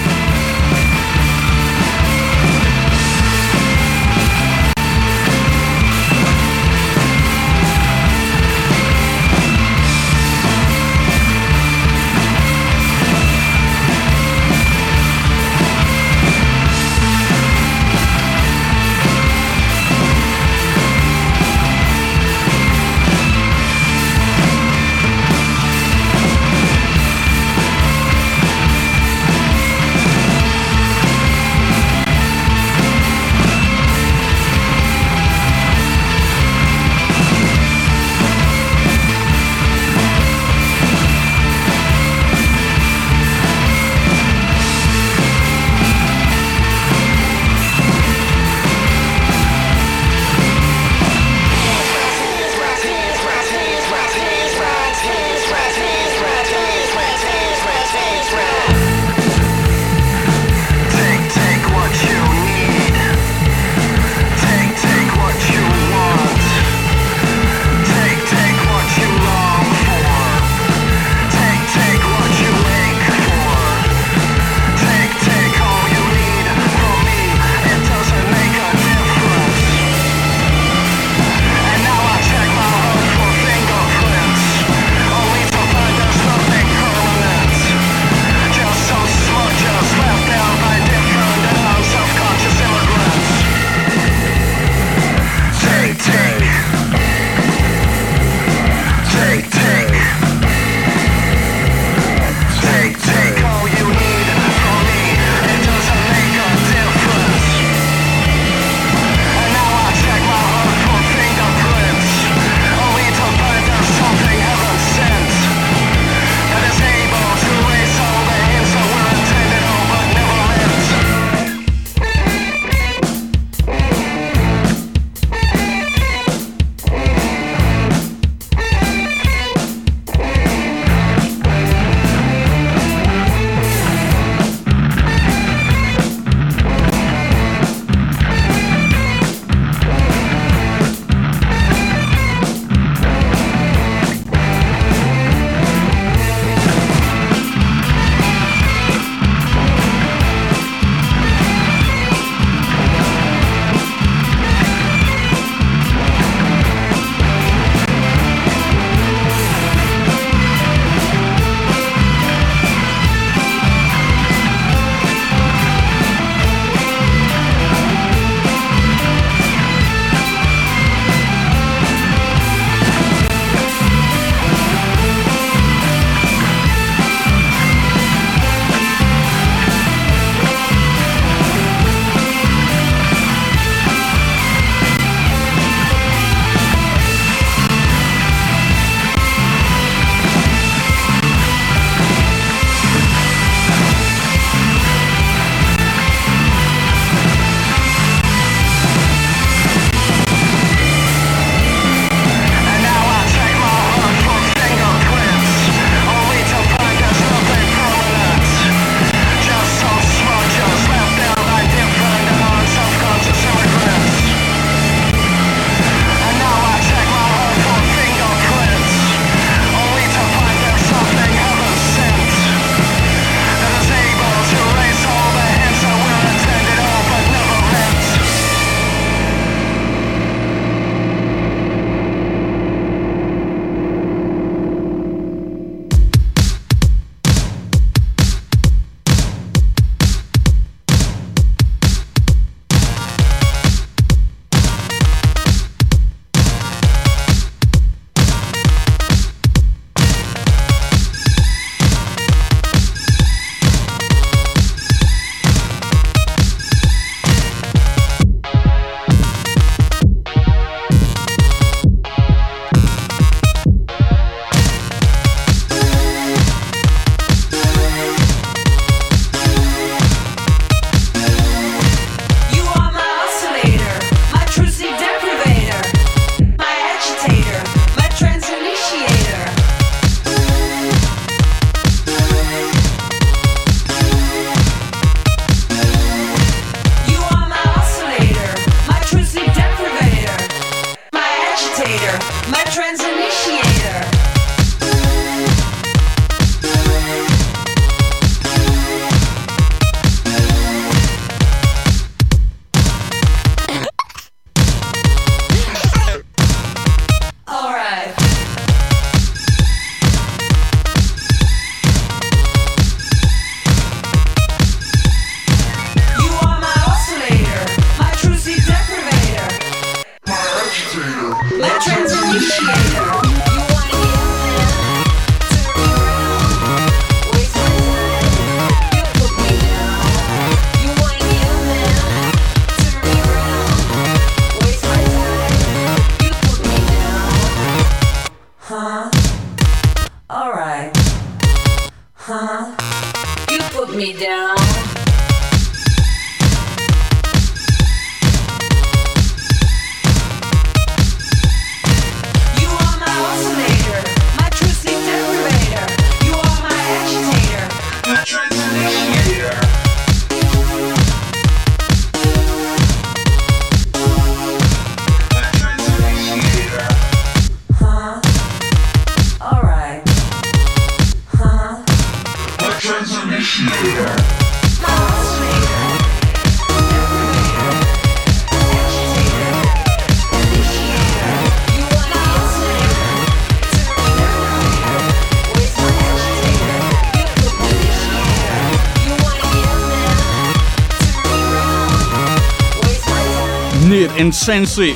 In Sensi.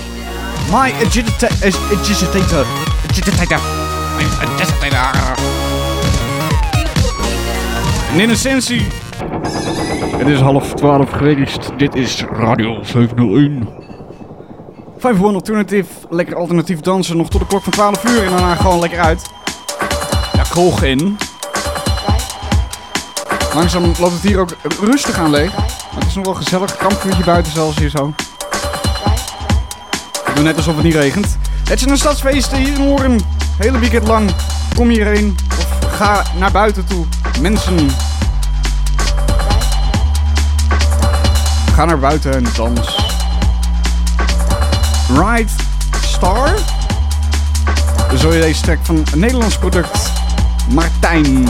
My agita ag- agitator. Agitator. Agitator. Neer in Sensi. Het is half twaalf geweest. Dit is Radio 501. 501 Alternative. Lekker alternatief dansen. Nog tot de klok van 12 uur. En daarna gewoon lekker uit. Ja, kroeg in. Langzaam loopt het hier ook rustig aan leeg. Maar het is nog wel gezellig. Kampvuurtje buiten zelfs hier zo. Doe net alsof het niet regent. Het zijn een stadsfeesten hier in Hoorn. Hele weekend lang. Kom hierheen. Of ga naar buiten toe. Mensen. Ga naar buiten en dans. Ride Star. Zo je deze track van een Nederlands product. Martijn.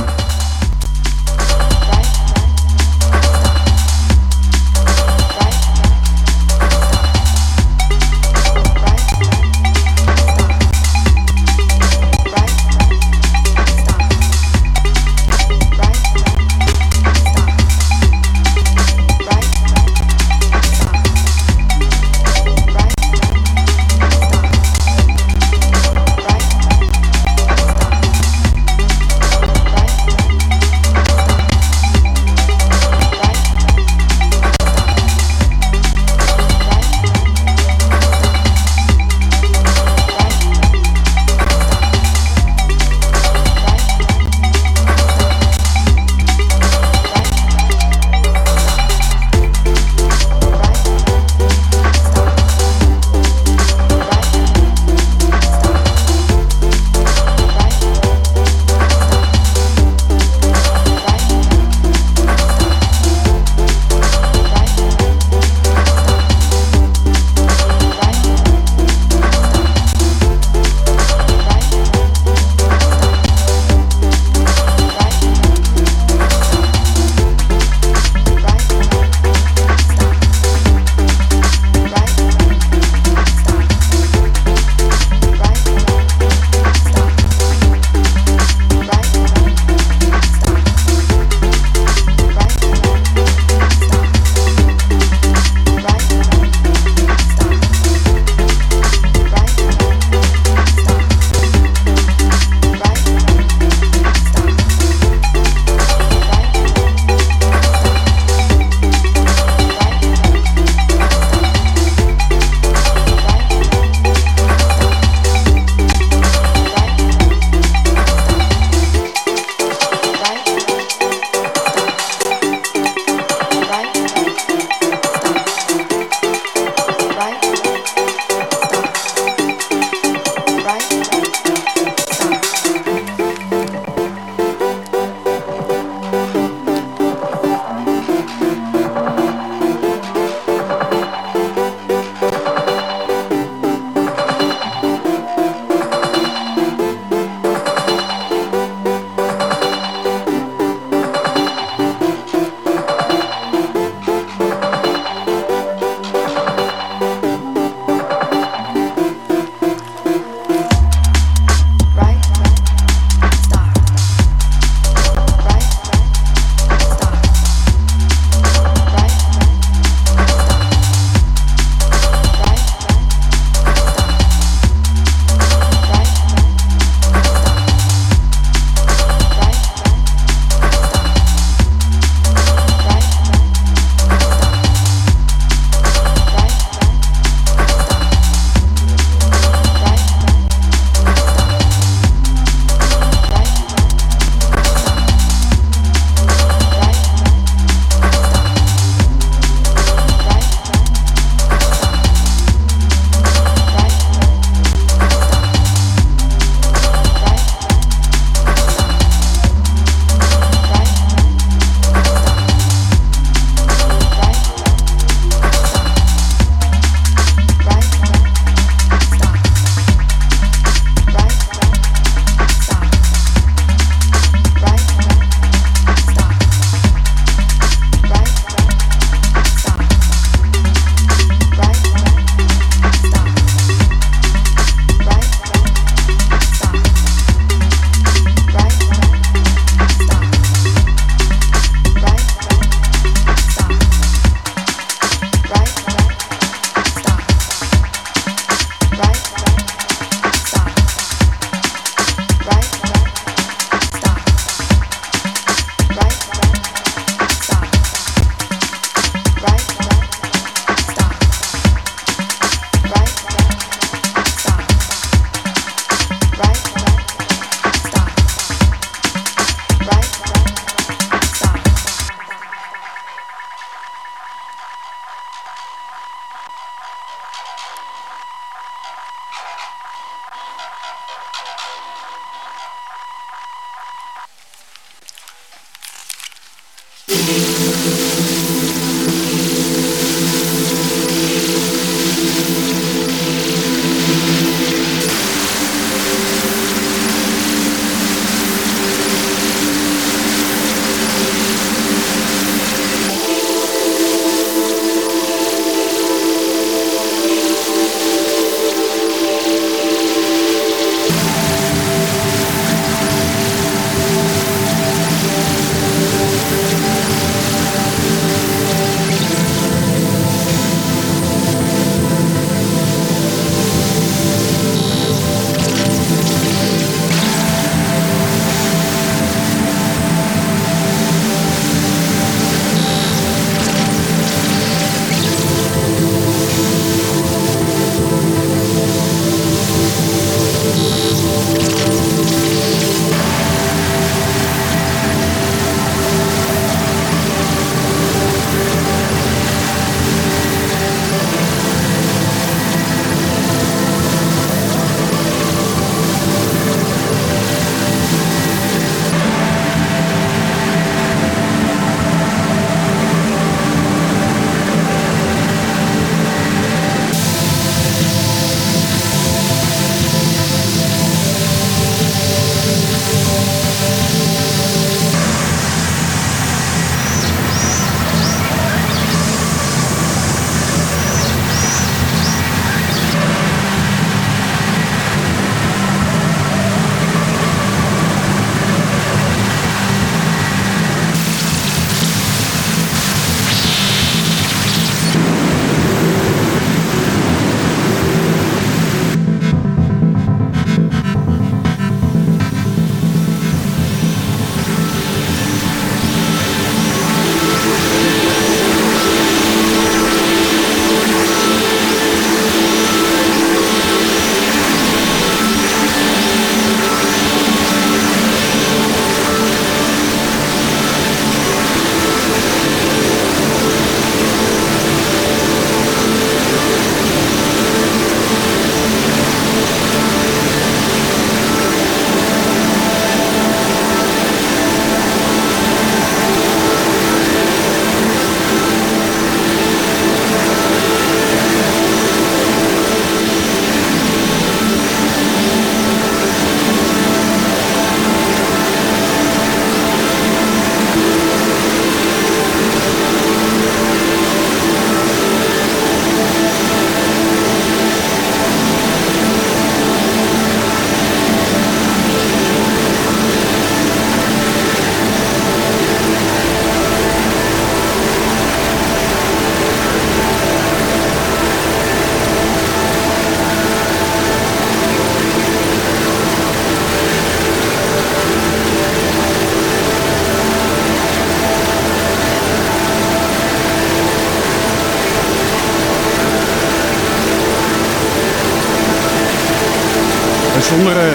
Bijzondere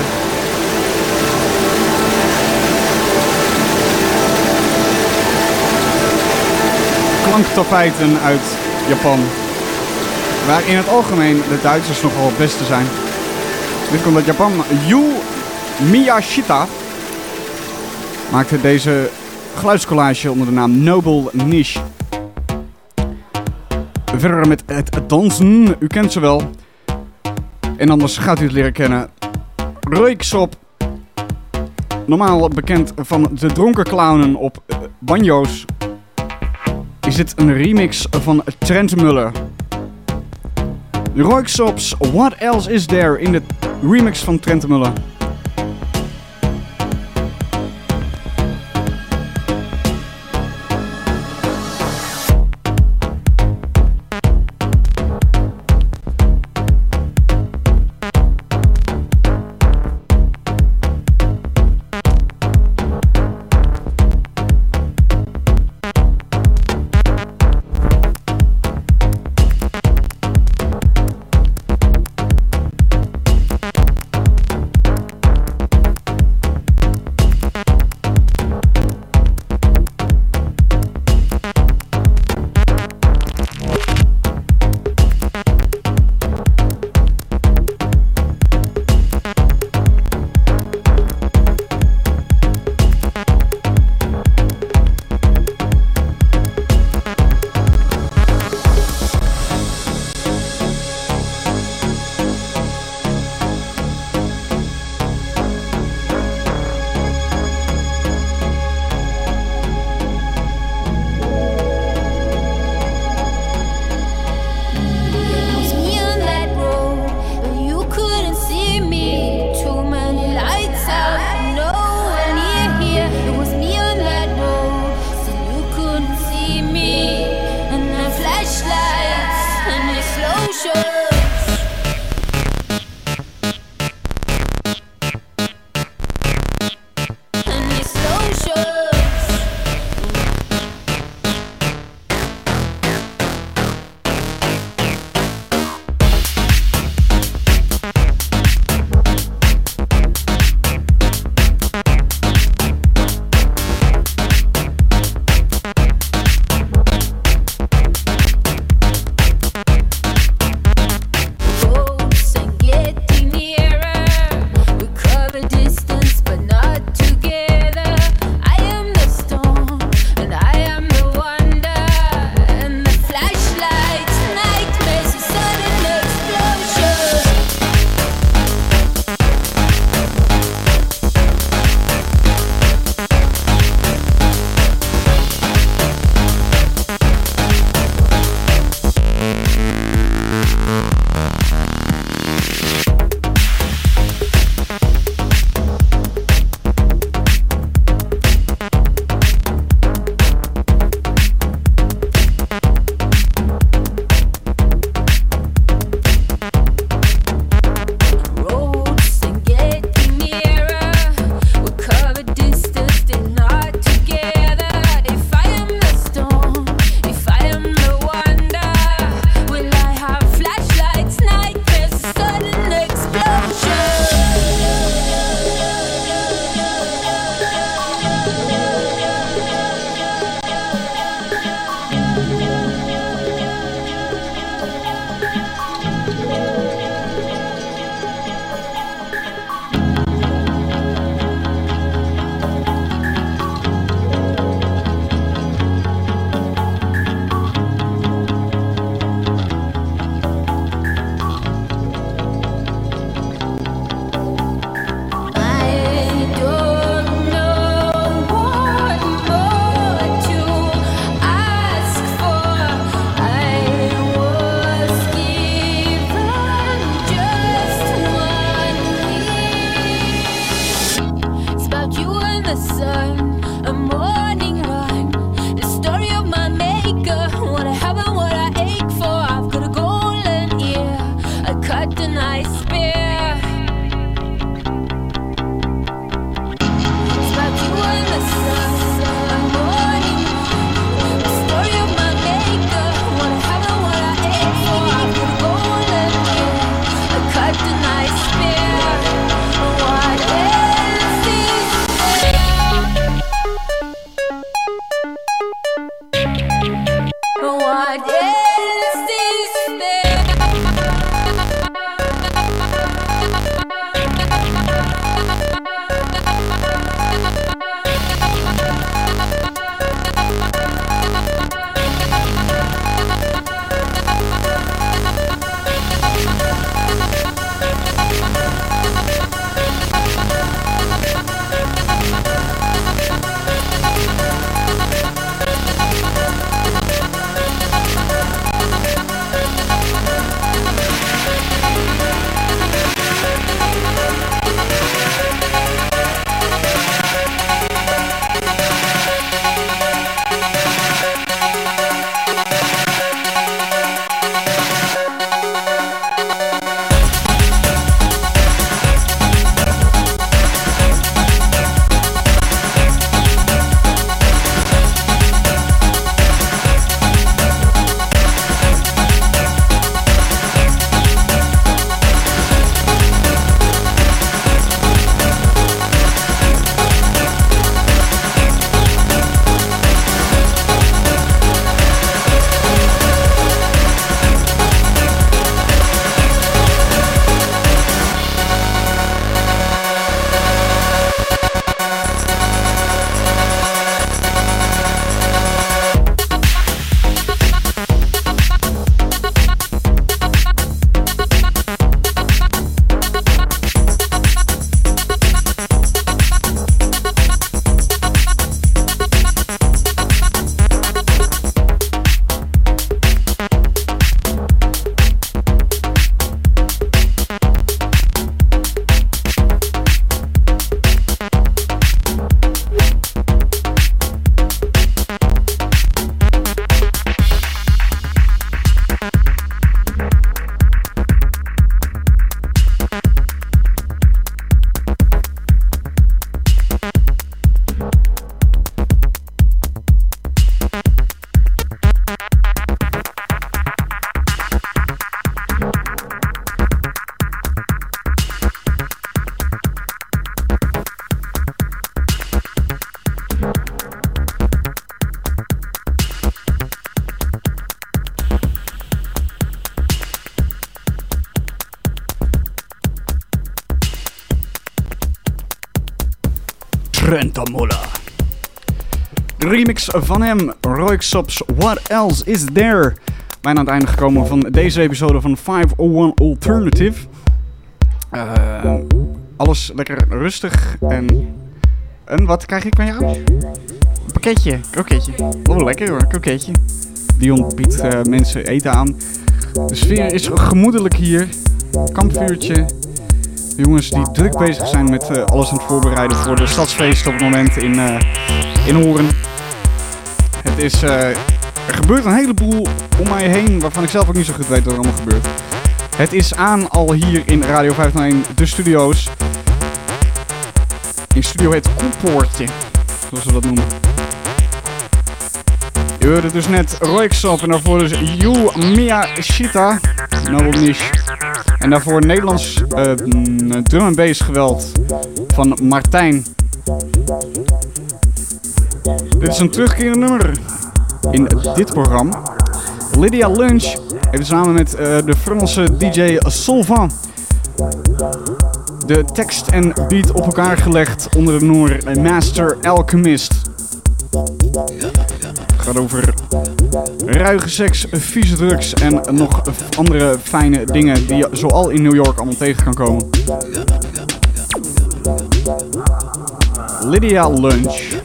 klanktapijten uit Japan. Waar in het algemeen de Duitsers nogal het beste zijn. Dit komt uit Japan. Yu Miyashita maakte deze geluidscollage onder de naam Noble Niche. Verder met het dansen, u kent ze wel. En anders gaat u het leren kennen. Roiksop, normaal bekend van de dronken clownen op eh, banjo's, is dit een remix van Trent Muller. Roiksops What Else Is There in de remix van Trent Muller. Remix van hem, Royksops What Else Is There? Bijna aan het einde gekomen van deze episode van 501 Alternative. Eh, alles lekker rustig en... En wat krijg ik van jou? Een pakketje, kroketje. Oh, lekker hoor, kroketje. Dion biedt eh, mensen eten aan. De sfeer is gemoedelijk hier. Kampvuurtje. De jongens die druk bezig zijn met eh, alles aan het voorbereiden voor de stadsfeest op het moment in, in Horen. Het is, eh, er gebeurt een heleboel om mij heen waarvan ik zelf ook niet zo goed weet wat er allemaal gebeurt. Het is aan al hier in Radio 501, de studio's. In studio heet Koepoortje, zoals we dat noemen. Je hoorde dus net Royksop en daarvoor dus Yu Miyashita, Noble Niche. En daarvoor Nederlands eh, mm, drum en bass geweld van Martijn. Dit is een terugkerend nummer in dit programma. Lydia Lunch heeft samen met eh, de Franse DJ Solvan de tekst en beat op elkaar gelegd onder de noor Master Alchemist. Het gaat over ruige seks, vieze drugs en nog andere fijne dingen die je zoal in New York allemaal tegen kan komen. Lydia Lunch.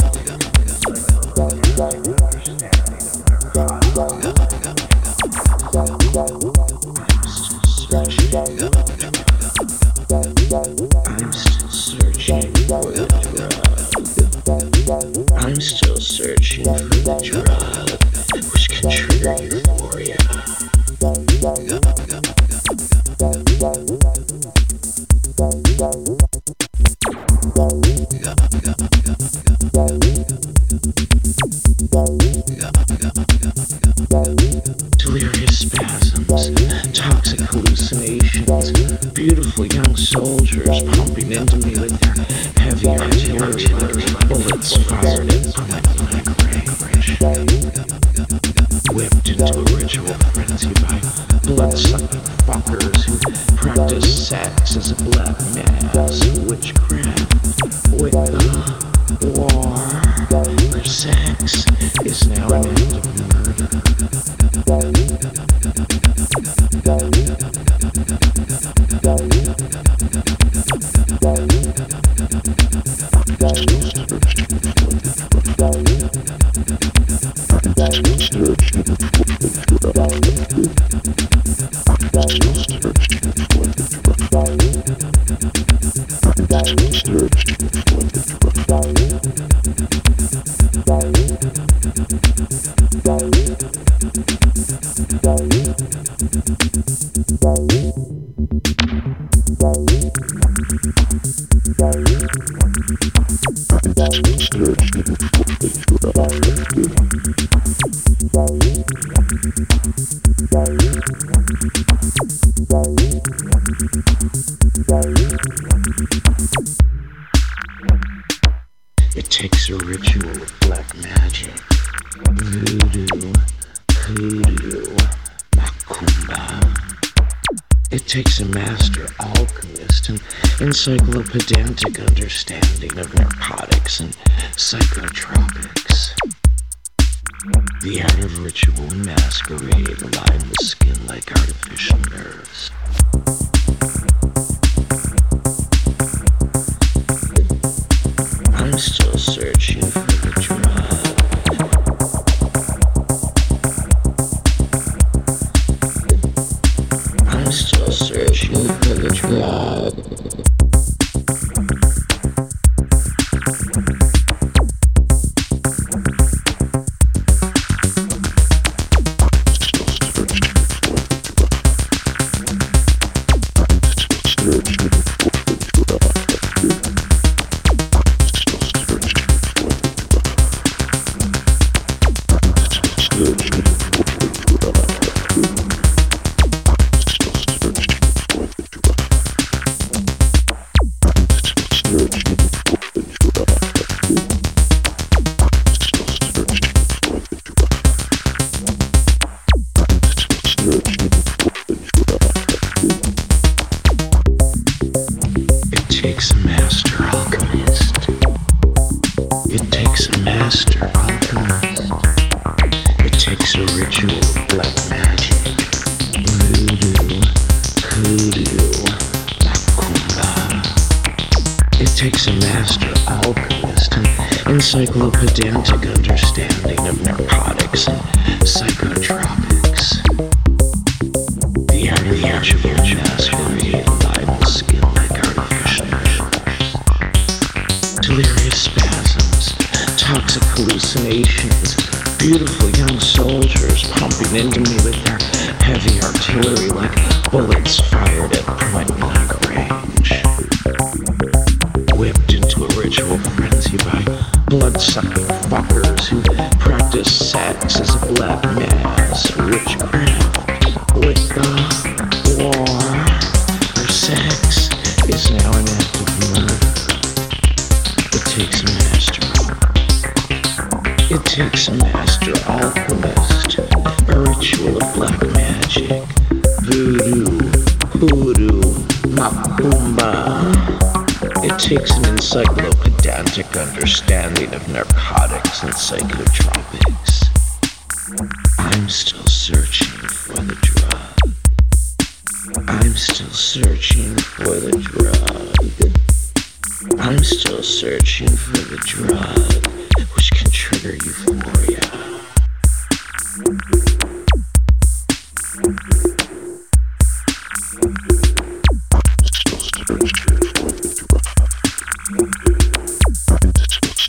It takes a ritual of black magic, voodoo, encyclopedic understanding of narcotics and psychotropics. The art of ritual and masquerade in the skin like artificial nerves.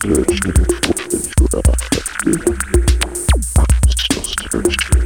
It's just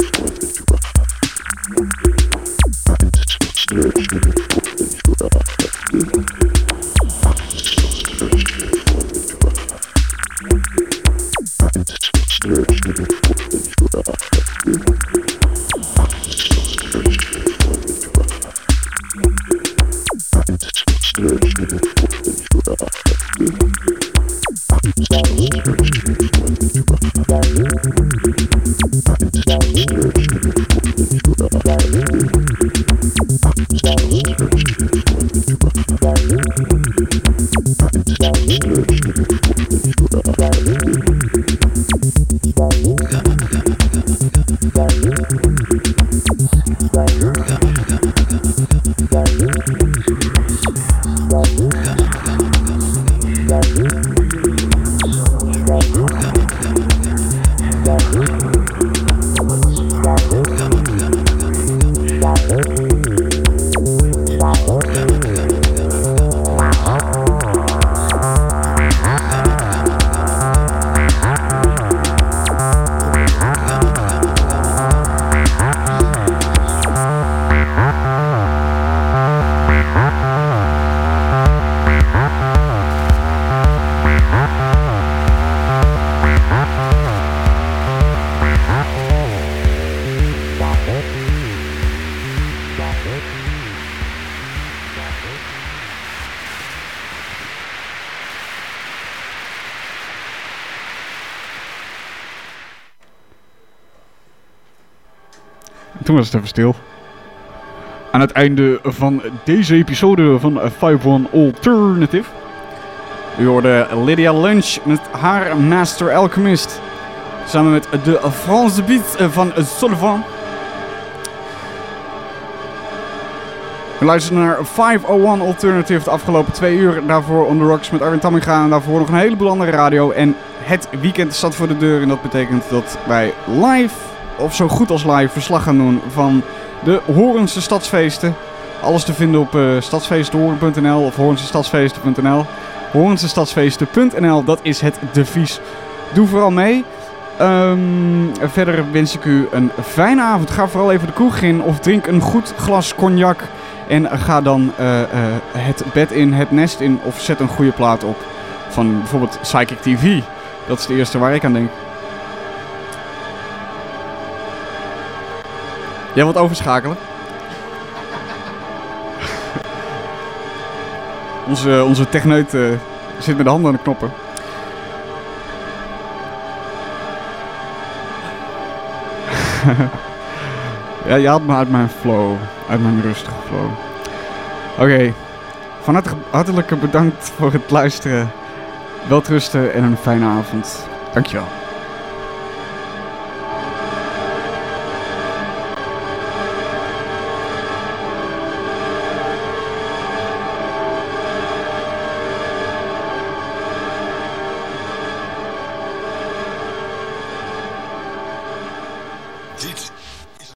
Toen was het even stil. Aan het einde van deze episode van 5-1 Alternative. U hoorde Lydia Lunch met haar Master Alchemist. Samen met de Franse beat van Sullivan. We luisteren naar 501 Alternative de afgelopen twee uur. Daarvoor On The Rocks met Arwin Tamminga. En daarvoor nog een heleboel andere radio. En het weekend staat voor de deur. En dat betekent dat wij live, of zo goed als live, verslag gaan doen van de Horense Stadsfeesten. Alles te vinden op uh, stadsfeestenhoren.nl of horense Horensestadsfeesten.nl, dat is het devies. Doe vooral mee. Ehm, verder wens ik u een fijne avond. Ga vooral even de kroeg in of drink een goed glas cognac. En ga dan eh, eh, het bed in, het nest in of zet een goede plaat op. Van bijvoorbeeld Psychic TV. Dat is de eerste waar ik aan denk. Jij wilt overschakelen? onze, onze techneut eh, zit met de handen aan de knoppen. ja, je haalt me uit mijn flow. Uit mijn rustige flow. Oké. Van harte hartelijk bedankt voor het luisteren. Welterusten en een fijne avond. Dankjewel.